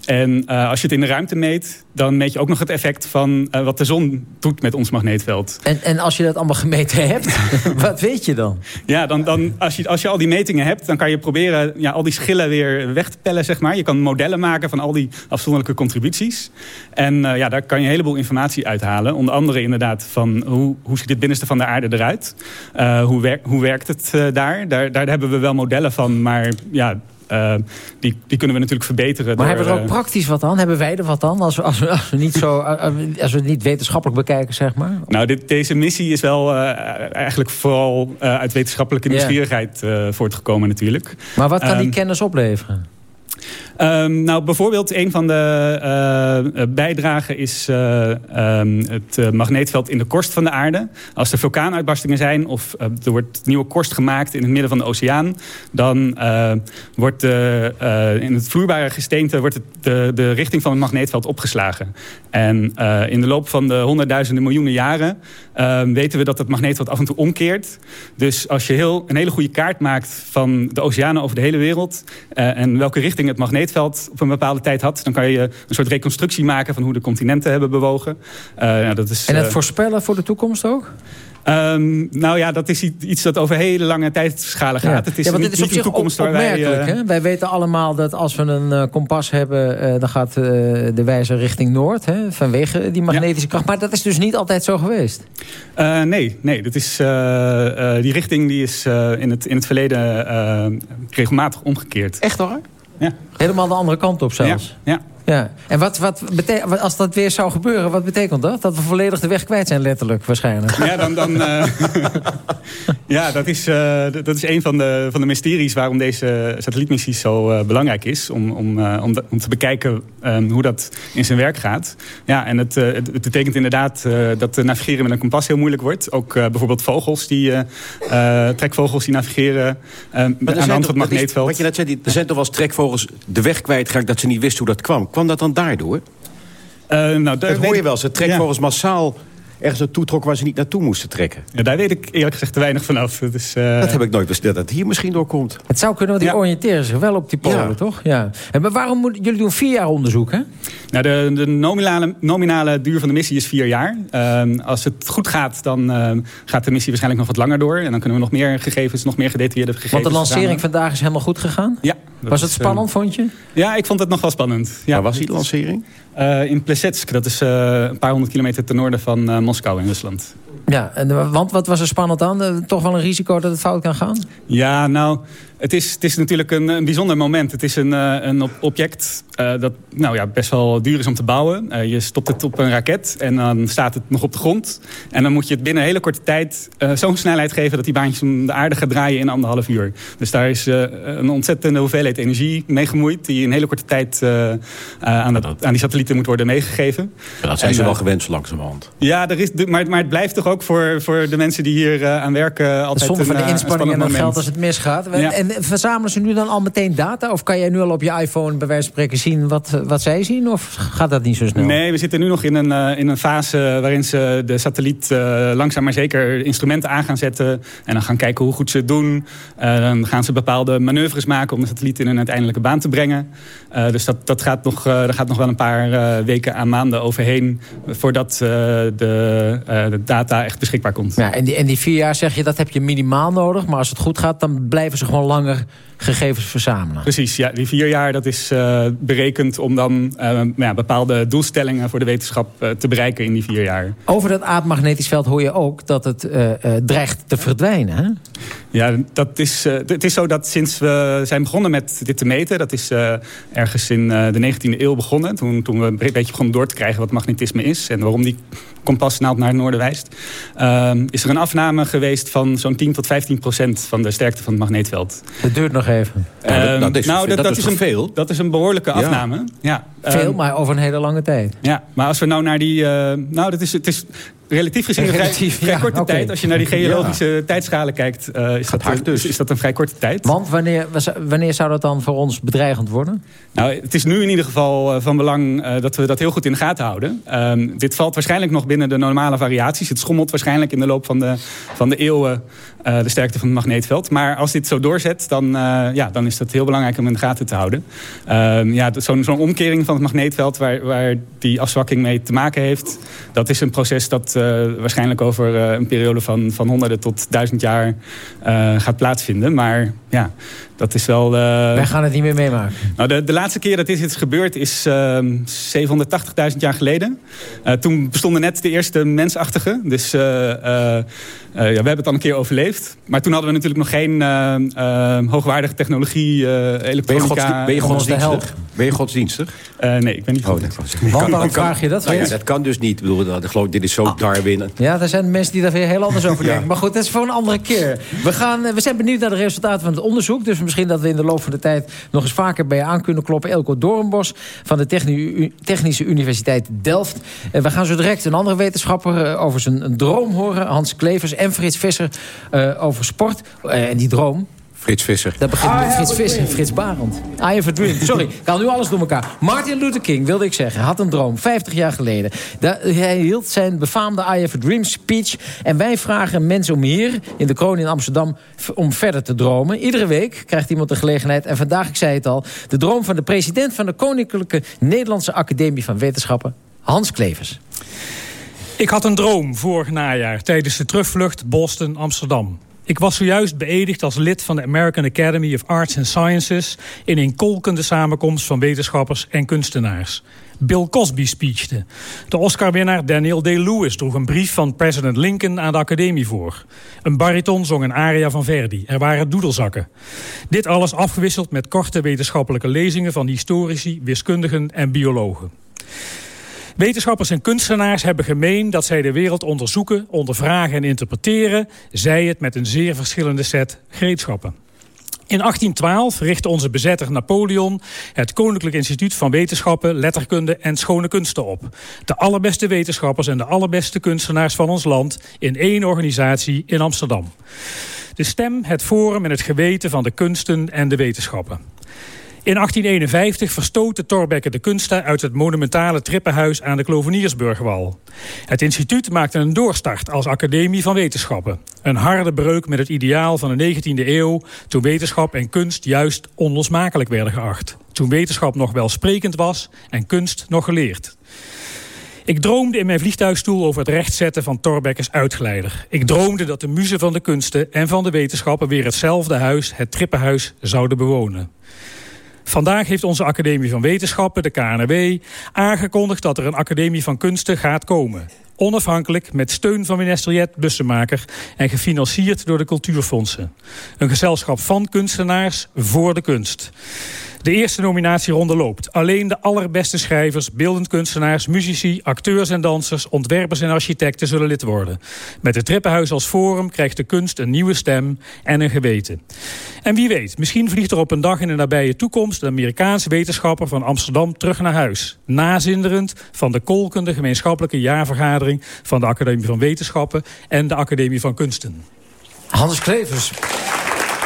En uh, als je het in de ruimte meet, dan meet je ook nog het effect van uh, wat de zon doet met ons magneetveld. En, en als je dat allemaal gemeten hebt, <laughs> wat weet je dan? Ja, dan, dan als, je, als je al die metingen hebt, dan kan je proberen ja, al die schillen weer weg te pellen, zeg maar. Je kan modellen maken van al die afzonderlijke contributies. En uh, ja, daar kan je een heleboel informatie uithalen. Onder andere inderdaad van hoe, hoe ziet het binnenste van de aarde eruit? hoe, wer hoe werkt het daar? daar? Daar hebben we wel modellen van, maar ja... Uh, die, die kunnen we natuurlijk verbeteren. Maar door, hebben we er ook praktisch wat aan? Hebben wij er wat aan? Als we, als we, als we, niet, zo, <laughs> als we het niet wetenschappelijk bekijken, zeg maar? Nou, dit, deze missie is wel uh, eigenlijk vooral uh, uit wetenschappelijke nieuwsgierigheid yeah. voortgekomen natuurlijk. Maar wat kan die kennis opleveren? Um, nou, bijvoorbeeld een van de uh, bijdragen is uh, um, het magneetveld in de korst van de aarde. Als er vulkaanuitbarstingen zijn of er wordt nieuwe korst gemaakt in het midden van de oceaan... dan wordt in het vloeibare gesteente wordt het de, de richting van het magneetveld opgeslagen. En in de loop van de honderdduizenden miljoenen jaren ehm, weten we dat het magneetveld af en toe omkeert. Dus als je heel, een hele goede kaart maakt van de oceanen over de hele wereld... en welke richting het magneetveld magneetveld op een bepaalde tijd had... dan kan je een soort reconstructie maken van hoe de continenten hebben bewogen. Uh, nou, dat is, en het uh, voorspellen voor de toekomst ook? Um, nou ja, dat is iets dat over hele lange tijdschalen gaat. Ja. Het is ja, want niet, dit is op niet zich toekomst op, waar wij... Uh... Hè? Wij weten allemaal dat als we een uh, kompas hebben... Uh, dan gaat de wijzer richting noord, hè? vanwege die magnetische ja. kracht. Maar dat is dus niet altijd zo geweest? nee, nee dat is, die richting die is in, het, in het verleden regelmatig omgekeerd. Echt hoor? Ja. Helemaal de andere kant op zelfs? Ja. Ja. En wat, wat betekent, als dat weer zou gebeuren, wat betekent dat? Dat we volledig de weg kwijt zijn, letterlijk, waarschijnlijk. Ja, dan, dan, uh, <laughs> ja dat, is, uh, dat is een van de, van de mysteries waarom deze satellietmissie zo uh, belangrijk is. Om, om, om, de, om te bekijken um, hoe dat in zijn werk gaat. Ja, en het, het, het betekent inderdaad dat navigeren met een kompas heel moeilijk wordt. Ook bijvoorbeeld vogels, die, trekvogels die navigeren aan de hand van het magneetveld. Wat je net zei, er zijn toch wel eens trekvogels de weg kwijtgeraakt dat ze niet wisten hoe dat kwam. Kwam dat dan daardoor? Uh, nou, dat hoor je wel. Ze trekvogels ja. massaal ergens naartoe trok waar ze niet naartoe moesten trekken. Ja, daar weet ik eerlijk gezegd te weinig vanaf. Dus, uh... Dat heb ik nooit besteld, dat het hier misschien doorkomt. Het zou kunnen, want die ja. oriënteren zich wel op die polen, ja. toch? Ja. En maar waarom moeten jullie doen vier jaar onderzoek, hè? Nou, de, de nominale, nominale duur van de missie is vier jaar. Uh, als het goed gaat, dan uh, gaat de missie waarschijnlijk nog wat langer door. En dan kunnen we nog meer gegevens, nog meer gedetailleerde gegevens... Want de lancering vandaag is helemaal goed gegaan? Ja. Was het spannend, vond je? Ja, ik vond het nog wel spannend. Ja. Waar was die lancering? Uh, in Plesetsk, dat is uh, een paar honderd kilometer ten noorden van uh, Moskou in Rusland. Ja, en, want wat was er spannend aan? toch wel een risico dat het fout kan gaan? Ja, nou, het is, het is natuurlijk een, een bijzonder moment. Het is een, een object uh, dat nou ja, best wel duur is om te bouwen. Uh, je stopt het op een raket en dan staat het nog op de grond. En dan moet je het binnen een hele korte tijd uh, zo'n snelheid geven... dat die baantjes om de aarde gaat draaien in anderhalf uur. Dus daar is een ontzettende hoeveelheid energie mee gemoeid... die in een hele korte tijd aan, dat, aan die satellieten moet worden meegegeven. Ja, dat zijn en, ze wel gewend zo langzamerhand. Ja, er is, maar, maar het blijft toch ook voor, voor de mensen die hier aan werken... altijd Zonder van een, de inspanning en het geld als het misgaat. Ja. En verzamelen ze nu dan al meteen data? Of kan jij nu al op je iPhone bij wijze van spreken zien wat, wat zij zien? Of gaat dat niet zo snel? Nee, we zitten nu nog in een, uh, in een fase waarin ze de satelliet uh, langzaam maar zeker instrumenten aan gaan zetten. En dan gaan kijken hoe goed ze het doen. Uh, dan gaan ze bepaalde manoeuvres maken om de satelliet in een uiteindelijke baan te brengen. dus dat, dat gaat nog, er gaat nog wel een paar weken aan maanden overheen voordat de, de, data echt beschikbaar komt. Ja, en, die, en die vier jaar zeg je, dat heb je minimaal nodig. Maar als het goed gaat, dan blijven ze gewoon langer gegevens verzamelen. Precies, ja. Die vier jaar dat is uh, berekend om dan uh, ja, bepaalde doelstellingen voor de wetenschap uh, te bereiken in die vier jaar. Over dat aardmagnetisch veld hoor je ook dat het dreigt te verdwijnen. Hè? Ja, dat is, het is zo dat sinds we zijn begonnen met dit te meten... dat is ergens in de 19e eeuw begonnen. Toen, toen we een beetje begonnen door te krijgen wat magnetisme is... en waarom die kompasnaald naar het noorden wijst... is er een afname geweest van zo'n 10 tot 15 procent... van de sterkte van het magneetveld. Het duurt nog even. Uh, nou, dat is, nou, dat, dat, dat is, is een, veel. Dat is een behoorlijke afname. Ja. ja. Veel, um, maar over een hele lange tijd. Ja, maar als we nou naar die... Uh, nou, dat is, het is relatief gezien een vrij, vrij ja, korte okay. tijd. Als je naar die geologische ja. tijdschalen kijkt, uh, is, dat, hard dus. is dat een vrij korte tijd. Want wanneer, wanneer zou dat dan voor ons bedreigend worden? Nou, het is nu in ieder geval uh, van belang uh, dat we dat heel goed in de gaten houden. Um, dit valt waarschijnlijk nog binnen de normale variaties. Het schommelt waarschijnlijk in de loop van de, van de eeuwen de sterkte van het magneetveld. Maar als dit zo doorzet, dan, ja, dan is dat heel belangrijk om in de gaten te houden. Um, ja, Zo'n zo omkering van het magneetveld waar, waar die afzwakking mee te maken heeft... dat is een proces dat uh, waarschijnlijk over een periode van, van honderden tot duizend jaar gaat plaatsvinden. Maar ja, dat is wel... Wij gaan het niet meer meemaken. Nou, de, de laatste keer dat dit is gebeurd is 780.000 jaar geleden. toen bestonden net de eerste mensachtigen. Dus ja, we hebben het al een keer overleefd. Maar toen hadden we natuurlijk nog geen hoogwaardige technologie, elektronica... Ben je, godsdienstig? Ben je godsdienstig? nee, ik ben niet oh, godsdienstig. Waarom vraag je dat? Nou ja, dat kan dus niet. Ik bedoel, dat, geloof, dit is zo Ah, winnen. Ja, er zijn mensen die daar weer heel anders over denken. Maar goed, dat is voor een andere keer. We, gaan, eh, we zijn benieuwd naar de resultaten van het onderzoek. Dus misschien dat we in de loop van de tijd nog eens vaker bij je aan kunnen kloppen. Elko Doornbos van de Technische Universiteit Delft. En we gaan zo direct een andere wetenschapper eh, over zijn droom horen. Hans Klevers en Frits Visser over sport. en die droom, Frits Visser. Dat begint met Frits Visser, Frits Barend. I have a dream. Sorry, ik haal nu alles door elkaar. Martin Luther King, wilde ik zeggen, had een droom. 50 jaar geleden. hij hield zijn befaamde I have a dream speech. En wij vragen mensen om hier, in de kroon in Amsterdam... om verder te dromen. Iedere week krijgt iemand de gelegenheid. En vandaag, ik zei het al, de droom van de president... van de Koninklijke Nederlandse Academie van Wetenschappen, Hans Klevers. Ik had een droom vorig najaar tijdens de terugvlucht Boston-Amsterdam. Ik was zojuist beëdigd als lid van de American Academy of Arts and Sciences... in een kolkende samenkomst van wetenschappers en kunstenaars. Bill Cosby speechte. De Oscar-winnaar Daniel Day-Lewis droeg een brief van president Lincoln aan de academie voor. Een bariton zong een aria van Verdi. Er waren doedelzakken. Dit alles afgewisseld met korte wetenschappelijke lezingen... van historici, wiskundigen en biologen. Wetenschappers en kunstenaars hebben gemeen dat zij de wereld onderzoeken, ondervragen en interpreteren, zij het met een zeer verschillende set gereedschappen. In 1812 richtte onze bezetter Napoleon het Koninklijk Instituut van Wetenschappen, Letterkunde en Schone Kunsten op. De allerbeste wetenschappers en de allerbeste kunstenaars van ons land in één organisatie in Amsterdam. De stem, het forum en het geweten van de kunsten en de wetenschappen. In 1851 verstootte Thorbecke de kunsten uit het monumentale trippenhuis aan de Kloveniersburgwal. Het instituut maakte een doorstart als academie van wetenschappen. Een harde breuk met het ideaal van de 19e eeuw... toen wetenschap en kunst juist onlosmakelijk werden geacht. Toen wetenschap nog welsprekend was en kunst nog geleerd. Ik droomde in mijn vliegtuigstoel over het rechtzetten van Torbekkers uitgeleider. Ik droomde dat de muzen van de kunsten en van de wetenschappen... weer hetzelfde huis, het trippenhuis, zouden bewonen. Vandaag heeft onze Academie van Wetenschappen, de KNW, aangekondigd dat er een Academie van Kunsten gaat komen. Onafhankelijk, met steun van minister Jet Bussemaker... en gefinancierd door de cultuurfondsen. Een gezelschap van kunstenaars voor de kunst. De eerste nominatieronde loopt. Alleen de allerbeste schrijvers, beeldend kunstenaars, muzici, acteurs en dansers, ontwerpers en architecten zullen lid worden. Met het Trippenhuis als forum krijgt de kunst een nieuwe stem en een geweten. En wie weet, misschien vliegt er op een dag in de nabije toekomst... een Amerikaanse wetenschapper van Amsterdam terug naar huis. Nazinderend van de kolkende gemeenschappelijke jaarvergadering... van de Academie van Wetenschappen en de Academie van Kunsten. Hans Klevers.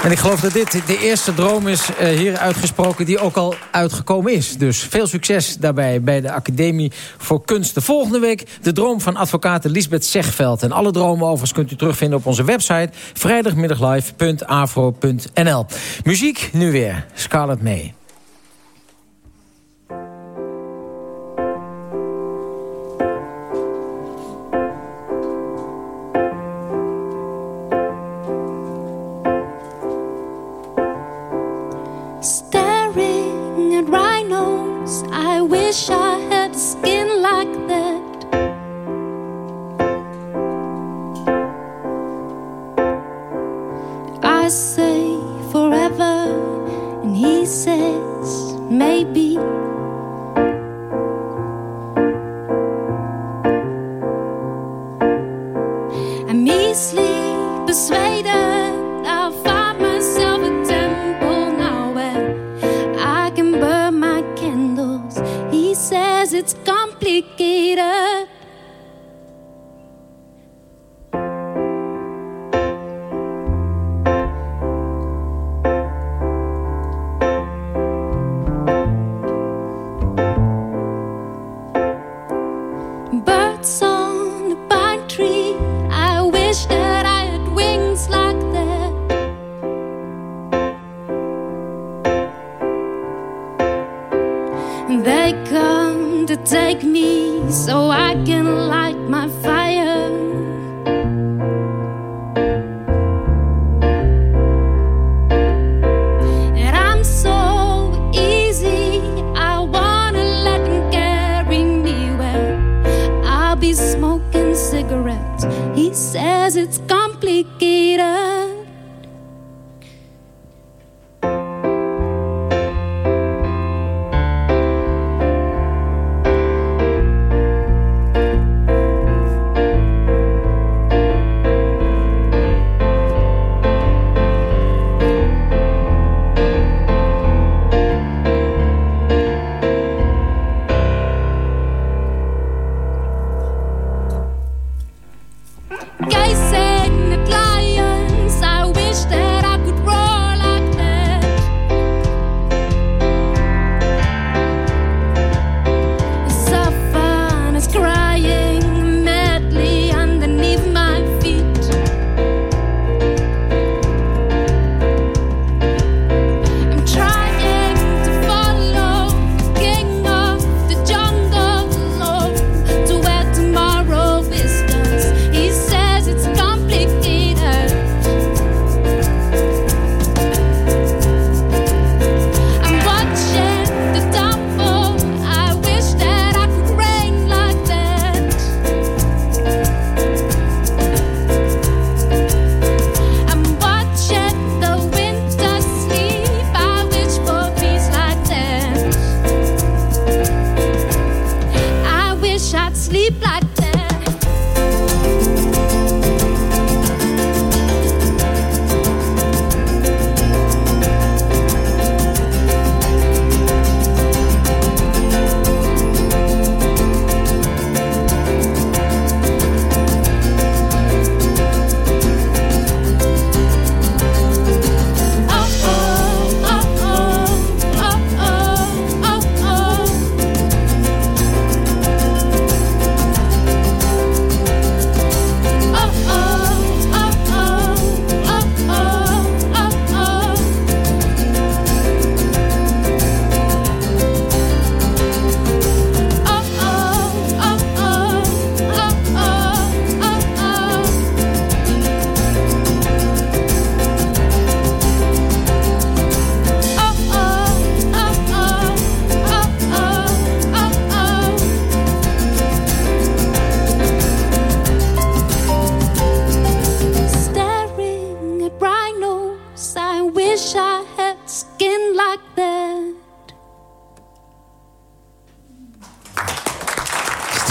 En ik geloof dat dit de eerste droom is uh, hier uitgesproken die ook al uitgekomen is. Dus veel succes daarbij bij de Academie voor Kunsten. Volgende week de droom van advocaat Lisbeth Zegveld. En alle dromen overigens kunt u terugvinden op onze website... vrijdagmiddaglive.afro.nl. Muziek nu weer. Scarlett May. Wish I had skin like that. I say forever, and he says maybe.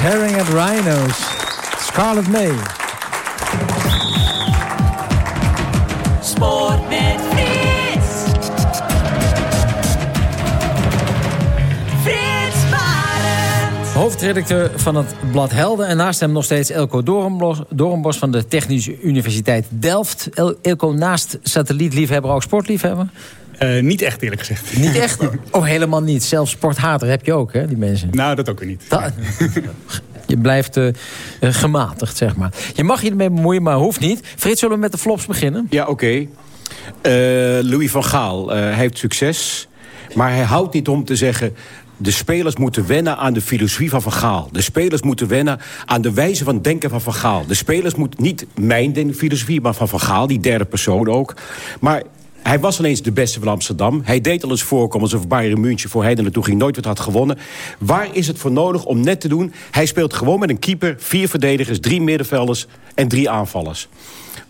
Staring at Rhinos. Scarlet May. Sport met Frits. Frits Barend. Hoofdredacteur van het blad Helden. En naast hem nog steeds Elko Doornbos van de Technische Universiteit Delft. El- Elko, naast satellietliefhebber ook sportliefhebber? Eh, niet echt, eerlijk gezegd. Niet echt? Oh, helemaal niet. Zelfs sporthater heb je ook, hè, die mensen. Nou, dat ook weer niet. Da- <laughs> je blijft eh, eh, gematigd, zeg maar. Je mag je ermee bemoeien, maar hoeft niet. Frits, zullen we met de flops beginnen? Ja, oké. Eh, Louis van Gaal, eh, heeft succes. Maar hij houdt niet om te zeggen... de spelers moeten wennen aan de filosofie van Van Gaal. De spelers moeten wennen aan de wijze van denken van Van Gaal. De spelers moeten niet mijn filosofie, maar van Van Gaal. Die derde persoon ook. Maar... Hij was ineens de beste van Amsterdam. Hij deed al eens voorkomen alsof Bayern München voor hij er naartoe ging nooit wat had gewonnen. Waar is het voor nodig om net te doen? Hij speelt gewoon met een keeper, vier verdedigers, drie middenvelders en drie aanvallers.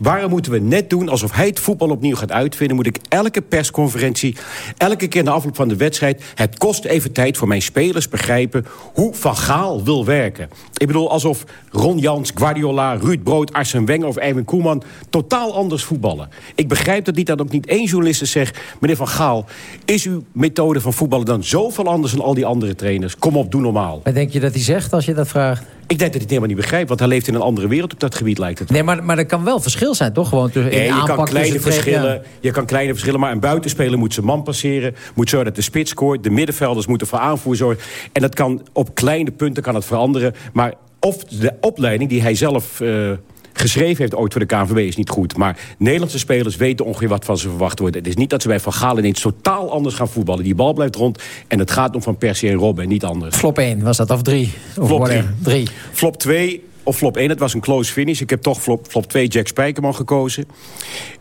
Waarom moeten we net doen alsof hij het voetbal opnieuw gaat uitvinden? Moet ik elke persconferentie, elke keer na afloop van de wedstrijd... het kost even tijd voor mijn spelers begrijpen hoe Van Gaal wil werken. Ik bedoel, alsof Ron Jans, Guardiola, Ruud Brood, Arsene Wenger of Erwin Koeman... totaal anders voetballen. Ik begrijp dat niet, dat ook niet één journalist zegt... meneer Van Gaal, is uw methode van voetballen dan zoveel anders... dan al die andere trainers? Kom op, doe normaal. Wat denk je dat hij zegt als je dat vraagt? Ik denk dat hij het helemaal niet begrijpt, want hij leeft in een andere wereld op dat gebied, lijkt het. Nee, maar, maar er kan wel verschil zijn, toch? Gewoon tussen, Nee, je aanpak kan, kleine tussen verschillen, ja. je kan kleine verschillen, maar een buitenspeler moet zijn man passeren. Moet zorgen dat de spits scoort. De middenvelders moeten voor aanvoer zorgen. En dat kan op kleine punten kan het veranderen. Maar of de opleiding die hij zelf eh, geschreven heeft ooit voor de KNVB is niet goed. Maar Nederlandse spelers weten ongeveer wat van ze verwacht wordt. Het is niet dat ze bij Van Gaal ineens totaal anders gaan voetballen. Die bal blijft rond en het gaat om Van Persie en Robben en niet anders. Flop 1 was dat, of 3? Of Flop whatever. 3. Flop 2 of flop 1, het was een close finish. Ik heb toch flop, flop 2 Jack Spijkerman gekozen.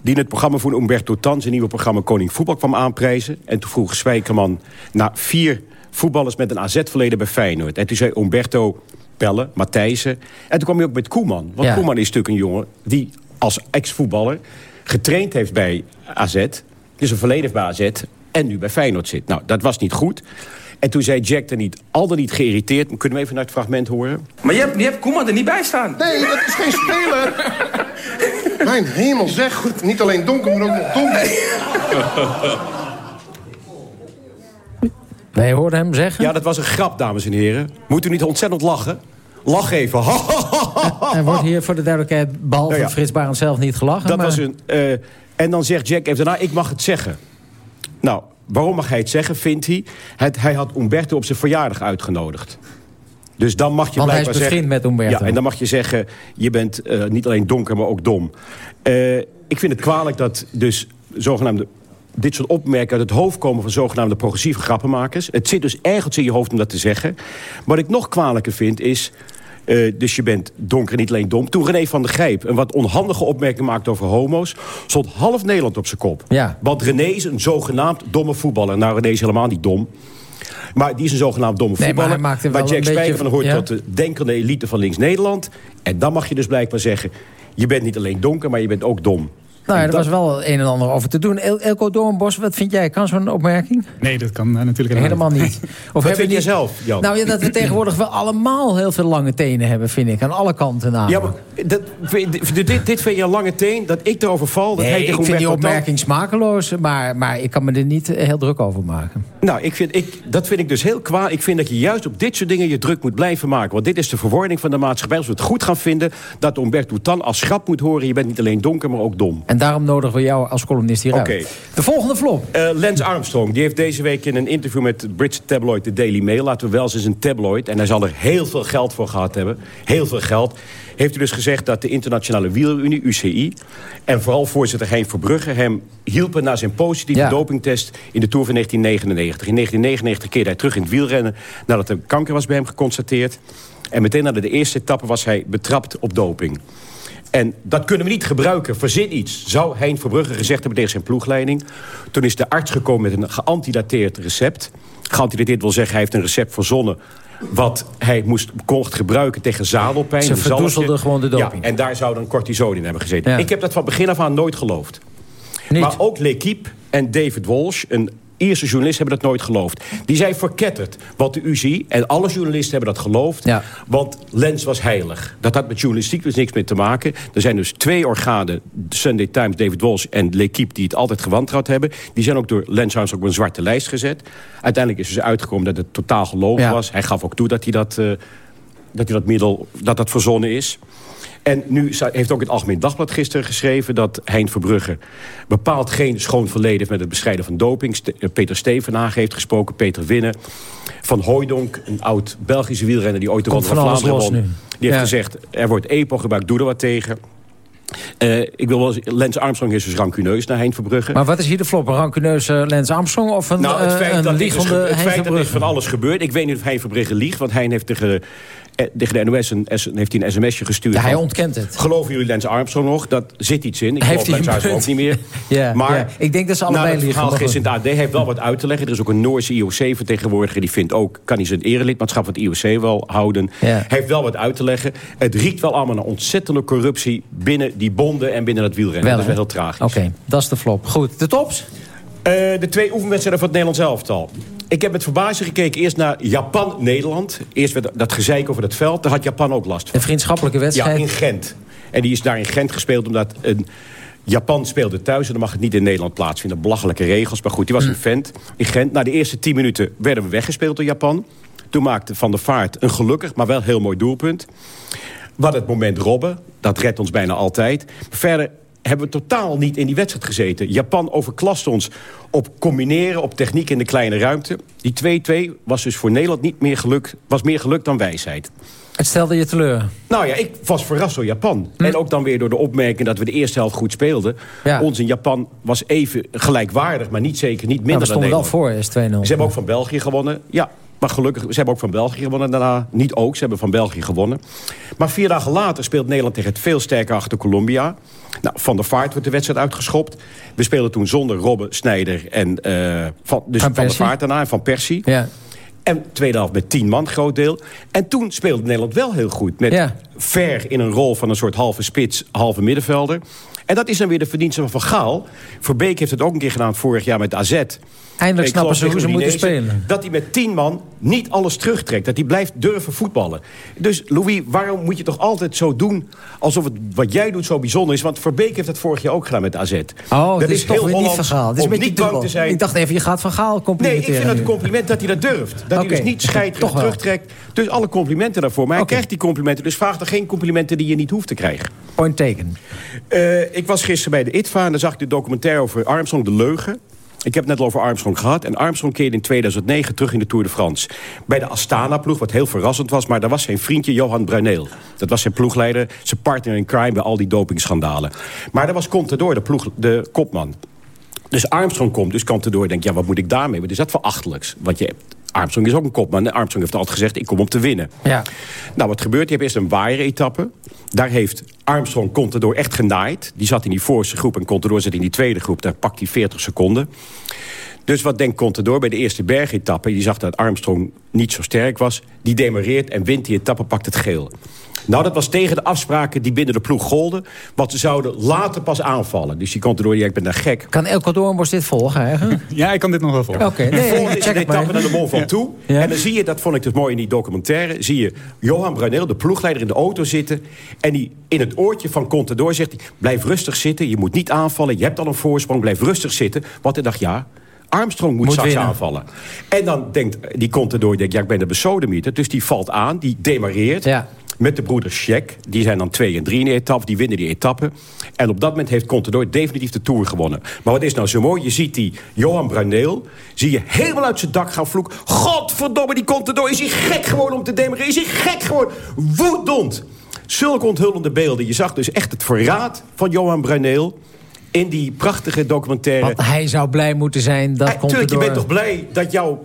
Die in het programma van Umberto Tan... zijn nieuwe programma Koning Voetbal kwam aanprijzen. En toen vroeg Spijkerman naar vier voetballers... met een AZ-verleden bij Feyenoord. En toen zei Umberto bellen, Matthijssen. En toen kwam hij ook met Koeman. Want Ja. Koeman is natuurlijk een jongen die als ex-voetballer... getraind heeft bij AZ. Dus een verleden bij AZ. En nu bij Feyenoord zit. Nou, dat was niet goed. En toen zei Jack er niet, al dan niet geïrriteerd... kunnen we even naar het fragment horen? Maar je hebt, je hebt Koeman er niet bij staan. Nee, dat is geen speler. <laughs> Mijn hemel, zeg. Niet alleen donker, maar ook nog dom. <laughs> Wij hoorden hem zeggen... Ja, dat was een grap, dames en heren. Moet u niet ontzettend lachen? lach even. Er wordt hier voor de duidelijkheid, behalve Nou ja. Frits Barend zelf niet gelachen. Dat maar... was een, eh, en dan zegt Jack even daarna, ik mag het zeggen. Nou, waarom mag hij het zeggen, vindt hij? Het, hij had Umberto op zijn verjaardag uitgenodigd. Dus dan mag je Want hij is blijkbaar zeggen... met Umberto. Ja, en dan mag je zeggen, je bent eh, niet alleen donker, maar ook dom. Eh, ik vind het kwalijk dat dus zogenaamde dit soort opmerkingen uit het hoofd komen van zogenaamde progressieve grappenmakers. Het zit dus ergens in je hoofd om dat te zeggen. Wat ik nog kwalijker vind is... eh, dus je bent donker niet alleen dom. Toen René van der Grijp een wat onhandige opmerking maakte over homo's... stond half Nederland op zijn kop. Ja. Want René is een zogenaamd domme voetballer. Nou, René is helemaal niet dom. Maar die is een zogenaamd domme Nee, maar voetballer. wel Jack beetje- Spijker van hoort ja? tot de denkende elite van links-Nederland. En dan mag je dus blijkbaar zeggen... je bent niet alleen donker, maar je bent ook dom. Nou ja, er was wel een en ander over te doen. El Elko Doornbos, wat vind jij? Kan zo'n opmerking? Nee, dat kan eh, natuurlijk Helemaal niet. <laughs> Of Wat vind jij zelf, Jan? Nou ja, dat we <clears throat> tegenwoordig wel allemaal heel veel lange tenen hebben, vind ik. Aan alle kanten namelijk. Ja, maar dat, dit, dit, vind je een lange teen, dat ik erover val. Dat Nee, hij ik vind die opmerking smakeloos, maar, maar ik kan me er niet eh, heel druk over maken. Nou, ik vind, ik, dat vind ik dus heel kwaad. Ik vind dat je juist op dit soort dingen je druk moet blijven maken. Want dit is de verwording van de maatschappij. Als we het goed gaan vinden dat Umberto Tan als grap moet horen... je bent niet alleen donker, maar ook dom. En daarom nodigen we jou als columnist hier uit. De volgende flop. Eh, Lance Armstrong, die heeft deze week in een interview met het Britse tabloid The Daily Mail... laten we wel eens een tabloid, en hij zal er heel veel geld voor gehad hebben... heel veel geld, heeft hij dus gezegd dat de Internationale Wielerunie, UCI... en vooral voorzitter Hein Verbrugge hem hielpen na zijn positieve Ja. dopingtest... in de Tour van 1999. In 1999 keerde hij terug in het wielrennen... nadat er kanker was bij hem geconstateerd. En meteen na de eerste etappe was hij betrapt op doping. En dat kunnen we niet gebruiken. Verzin iets. Zou Hein Verbrugge gezegd hebben tegen zijn ploegleiding. Toen is de arts gekomen met een geantidateerd recept. Geantidateerd wil zeggen, hij heeft een recept verzonnen... wat hij moest, mocht gebruiken tegen zadelpijn. Ze een zalfje. verdoezelde gewoon de doping. Ja, en daar zou dan cortisone in hebben gezeten. Ja. Ik heb dat van begin af aan nooit geloofd. Maar ook L'Equipe en David Walsh, een Ierse journalist, hebben dat nooit geloofd. Die zijn verketterd. Want de UCI en alle journalisten hebben dat geloofd. Want Lens was heilig. Dat had met journalistiek dus niks meer te maken. Er zijn dus twee organen, Sunday Times, David Walsh en L'Equipe... die het altijd gewantrouwd hebben. Die zijn ook door Lens Armstrong op een zwarte lijst gezet. Uiteindelijk is dus uitgekomen dat het totaal gelogen Ja. was. Hij gaf ook toe dat hij dat, eh, dat, hij dat middel dat dat verzonnen is. En nu heeft ook het Algemeen Dagblad gisteren geschreven... dat Hein Verbrugge bepaald geen schoon verleden heeft... met het bestrijden van doping. Eh, Peter Stevenhagen heeft gesproken, Peter Winnen. Van Hooijdonk, een oud Belgische wielrenner... die ooit de Ronde van Vlaanderen won. Die heeft Ja. gezegd, er wordt EPO gebruikt, doe er wat tegen. Eh, ik wil wel eens, Lance Armstrong is dus rancuneus naar Hein Verbrugge. Maar wat is hier de flop? Een rancuneuze Lance Armstrong of een, Nou, het eh, feit, een dat, is, liegende ge- het Hein feit dat er Verbrugge? van alles gebeurt. Ik weet niet of Hein Verbrugge liegt. Want hij heeft tegen, eh, tegen de NOS een, heeft hij een sms'je gestuurd. Ja, hij ontkent het. Geloven jullie Lance Armstrong nog? Dat zit iets in. Ik Heeft geloof Armstrong ook niet meer. <laughs> Ja, maar ja. Ik denk dat ze allebei het liegen, verhaal maar gisteren in het AD heeft wel wat uit te leggen. Er is ook een Noorse IOC-vertegenwoordiger. Die vindt ook, kan hij zijn erelidmaatschap van het IOC wel houden. Ja. Hij heeft wel wat uit te leggen. Het riekt wel allemaal naar ontzettende corruptie... binnen die bonden en binnen het wielrennen. Wel, dat is wel heel tragisch. Oké, dat is de flop. Goed, de tops? Eh, de twee oefenwedstrijden van het Nederlands elftal. Ik heb met verbazing gekeken eerst naar Japan-Nederland. Eerst werd dat gezeik over het veld. Daar had Japan ook last van. Een vriendschappelijke wedstrijd. Ja, in Gent. En die is daar in Gent gespeeld omdat een... Japan speelde thuis en dan mag het niet in Nederland plaatsvinden. Belachelijke regels, maar goed, die was Hm. een vent in Gent. Na de eerste tien minuten werden we weggespeeld door Japan. Toen maakte Van der Vaart een gelukkig, maar wel heel mooi doelpunt. Wat het moment robben, dat redt ons bijna altijd. Verder hebben we totaal niet in die wedstrijd gezeten. Japan overklast ons op combineren, op techniek in de kleine ruimte. Die 2-2 was dus voor Nederland niet meer geluk, was meer geluk dan wijsheid. Het stelde je teleur. Nou ja, ik was verrast door Japan. Hm. En ook dan weer door de opmerking dat we de eerste helft goed speelden. Ja. Ons in Japan was even gelijkwaardig, maar niet zeker niet minder we dan stonden wel Nederland. voor, is 2-0. Ze hebben ook van België gewonnen. Ja, maar gelukkig, ze hebben ook van België gewonnen daarna. Niet ook, ze hebben van België gewonnen. Maar vier dagen later speelt Nederland tegen het veel sterker achter Colombia. Nou, van der Vaart wordt de wedstrijd uitgeschopt. We speelden toen zonder Robben, Snijder en uh, van, dus Van van, der. Vaart daarna en Van Persie. Ja. En tweede helft met tien man, groot deel. En toen speelde Nederland wel heel goed. Met Ja. ver in een rol van een soort halve spits, halve middenvelder. En dat is dan weer de verdienste van Van Gaal. Verbeek heeft het ook een keer gedaan vorig jaar met AZ. Eindelijk Ik snappen ze hoe ze moeten spelen. Dat hij met tien man niet alles terugtrekt. Dat hij blijft durven voetballen. Dus Louis, waarom moet je toch altijd zo doen... alsof het wat jij doet zo bijzonder is? Want Verbeek heeft het vorig jaar ook gedaan met AZ. Oh, dat is toch weer niet Van Gaal. Dit is niet bang te zijn. Ik dacht even, je gaat Van Gaal Nee, ik complimenteren. vind dat een nu. compliment dat hij dat durft. Dat hij dus niet wel. terugtrekt. Dus alle complimenten daarvoor. Maar hij krijgt die complimenten. Dus vraag er geen complimenten die je niet hoeft te krijgen. Point taken. Eh, ik was gisteren bij de ITVA en daar zag ik de documentaire over Armstrong, de leugen. Ik heb het net over Armstrong gehad. En Armstrong keerde in 2009 terug in de Tour de France. Bij de Astana-ploeg, wat heel verrassend was... maar daar was zijn vriendje Johan Bruineel. Dat was zijn ploegleider, zijn partner in crime... bij al die dopingschandalen. Maar daar was Contador, de, ploeg, de kopman. Dus Armstrong komt, dus Contador denkt... ja, wat moet ik daarmee? Wat is dat voor achtelijks? Want je hebt... Armstrong is ook een kopman. Armstrong heeft altijd gezegd, ik kom om te winnen. Ja. Nou, wat gebeurt? Je hebt eerst een waaier-etappe. Daar heeft Armstrong Contador echt genaaid. Die zat in die voorste groep en Contador zit in die tweede groep. Daar pakt hij 40 seconden. Dus wat denkt Contador bij de eerste bergetappe? Die zag dat Armstrong niet zo sterk was. Die demareert en wint die etappe, pakt het geel. Nou, dat was tegen de afspraken die binnen de ploeg golden. Want ze zouden later pas aanvallen. Dus die Contador, ja, ik ben daar gek. Kan Elko Doornbos dit volgen eigenlijk? <laughs> Ja, ik kan dit nog wel volgen. Oké, De nee, volgende is maar. etappe naar de Mont Ventoux. Ja. En dan zie je, dat vond ik dus mooi in die documentaire... zie je Johan Bruineel, de ploegleider, in de auto zitten... en die in het oortje van Contador zegt... hij, blijf rustig zitten, je moet niet aanvallen... je hebt al een voorsprong, blijf rustig zitten. Want hij dacht, ja... Armstrong moet, Moet straks winnen. aanvallen. En dan denkt die Contador, denkt, ja, ik ben de besodemieter. Dus die valt aan, die demareert... Ja. Met de broeders Scheck. Die zijn dan twee en drie in de etappe. Die winnen die etappe. En op dat moment heeft Contador definitief de Tour gewonnen. Maar wat is nou zo mooi? Je ziet die Johan Bruineel... zie je helemaal uit zijn dak gaan vloeken. Godverdomme, die Contador. Is hij gek geworden om te demareren? Is hij gek geworden? Woedend. Zulke onthullende beelden. Je zag dus echt het verraad van Johan Bruineel... in die prachtige documentaire. Want hij zou blij moeten zijn dat Eh, Tuurlijk, je bent toch blij dat jouw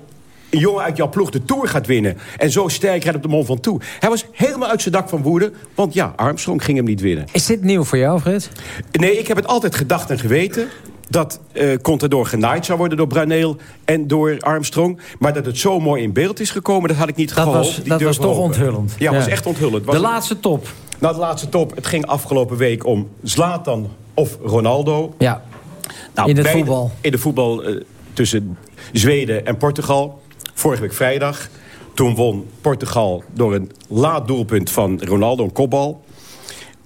een jongen uit jouw ploeg de Tour gaat winnen... en zo sterk rijdt op de Mont Ventoux. Hij was helemaal uit zijn dak van woede, want ja, Armstrong ging hem niet winnen. Is dit nieuw voor jou, Fred? Nee, ik heb het altijd gedacht en geweten dat eh Contador genaaid zou worden door Bruineel en door Armstrong. Maar dat het zo mooi in beeld is gekomen, dat had ik niet Dat gehoopt. was, Die dat was toch hopen. onthullend. Ja, was echt onthullend. Was De laatste top. Nou, de laatste top. Het ging afgelopen week om Zlatan of Ronaldo. Ja, Nou, in het beide- voetbal. In de voetbal eh, tussen Zweden en Portugal. Vorige week vrijdag. Toen won Portugal door een laat doelpunt van Ronaldo, een kopbal.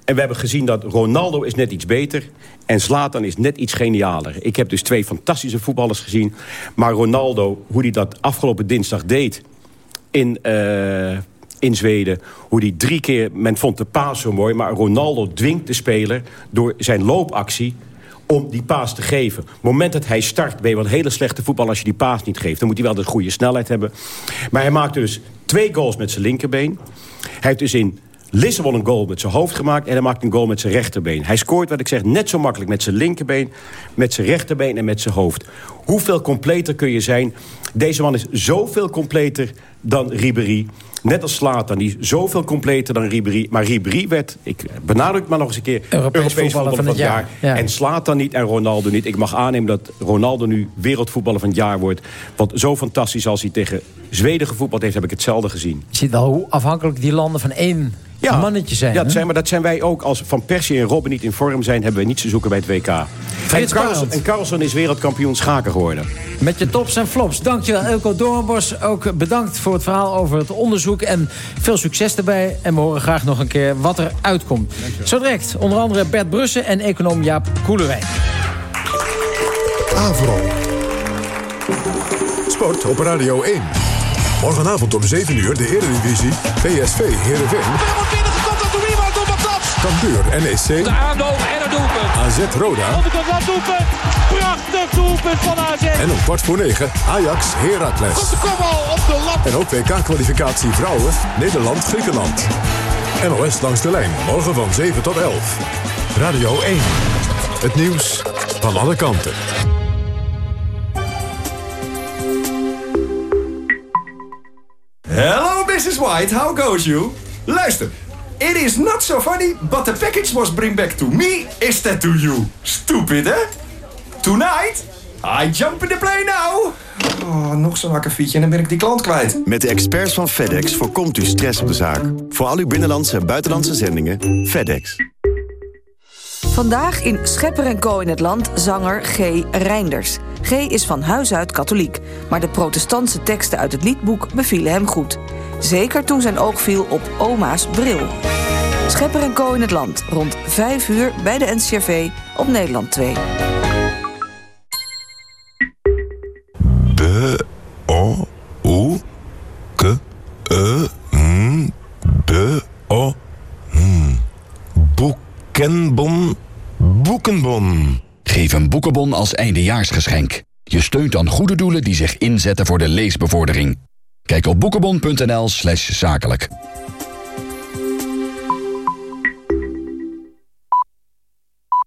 En we hebben gezien dat Ronaldo is net iets beter... en Zlatan is net iets genialer. Ik heb dus twee fantastische voetballers gezien. Maar Ronaldo, hoe hij dat afgelopen dinsdag deed... in, eh, in Zweden, hoe hij drie keer... men vond de paas zo mooi, maar Ronaldo dwingt de speler... door zijn loopactie om die paas te geven. Op het moment dat hij start, ben je wel een hele slechte voetbal... als je die paas niet geeft. Dan moet hij wel de goede snelheid hebben. Maar hij maakte dus twee goals met zijn linkerbeen. Hij heeft dus in Lissabon een goal met zijn hoofd gemaakt... en hij maakt een goal met zijn rechterbeen. Hij scoort, wat ik zeg, net zo makkelijk met zijn linkerbeen... met zijn rechterbeen en met zijn hoofd. Hoeveel completer kun je zijn? Deze man is zoveel completer dan Ribéry... Net als Slatan, die zoveel completer dan Ribéry. Maar Ribéry werd, ik benadruk het maar nog eens een keer... Europees voetballer van het jaar. Ja. En Slatan niet en Ronaldo niet. Ik mag aannemen dat Ronaldo nu wereldvoetballer van het jaar wordt. Want zo fantastisch als hij tegen Zweden gevoetbald heeft... heb ik hetzelfde gezien. Je ziet wel hoe afhankelijk die landen van één mannetje zijn. Ja, dat zijn, maar dat zijn wij ook. Als Van Persie en Robben niet in vorm zijn... hebben we niets te zoeken bij het WK. Frits Carlson, en Carlson is wereldkampioen schaken geworden. Met je tops en flops. Dankjewel Elko Doornbos. Ook bedankt voor het verhaal over het onderzoek. En veel succes erbij. En we horen graag nog een keer wat er uitkomt. Zo direct onder andere Bert Brussen en econoom Jaap Koelewijn. Avro. Sport op Radio 1. Morgenavond om 7 uur de Eredivisie. PSV Heerenveen. Binnengekopt dat de rebound op Matas. Cambuur NEC. De aanloop en het doelpunt. AZ Roda. Onderkant van doelpunt. Prachtig doelpunt van AZ. En om kwart voor negen Ajax Heracles. Komt de kopbal op de lat. En ook WK-kwalificatie vrouwen Nederland-Griekenland. NOS langs de lijn. Morgen van 7 tot 11. Radio 1. Het nieuws van alle kanten. Hello, Mrs. White. How goes you? Luister. It is not so funny, but the package was bring back to me instead to you. Stupid, hè? Tonight, I jump in the plane now! Oh, nog zo'n akkefietje en dan ben ik die klant kwijt. Met de experts van FedEx voorkomt u stress op de zaak. Voor al uw binnenlandse en buitenlandse zendingen, FedEx. Vandaag in Schepper en Co in het Land zanger G. Reinders. G is van huis uit katholiek, maar de protestantse teksten uit het liedboek bevielen hem goed. Zeker toen zijn oog viel op oma's bril. Schepper en Co in het Land, rond 5 uur bij de NCRV op Nederland 2. B O O K E N B O N Boekenbon Boekenbon. Geef een boekenbon als eindejaarsgeschenk. Je steunt dan goede doelen die zich inzetten voor de leesbevordering. Kijk op boekenbon.nl slash zakelijk.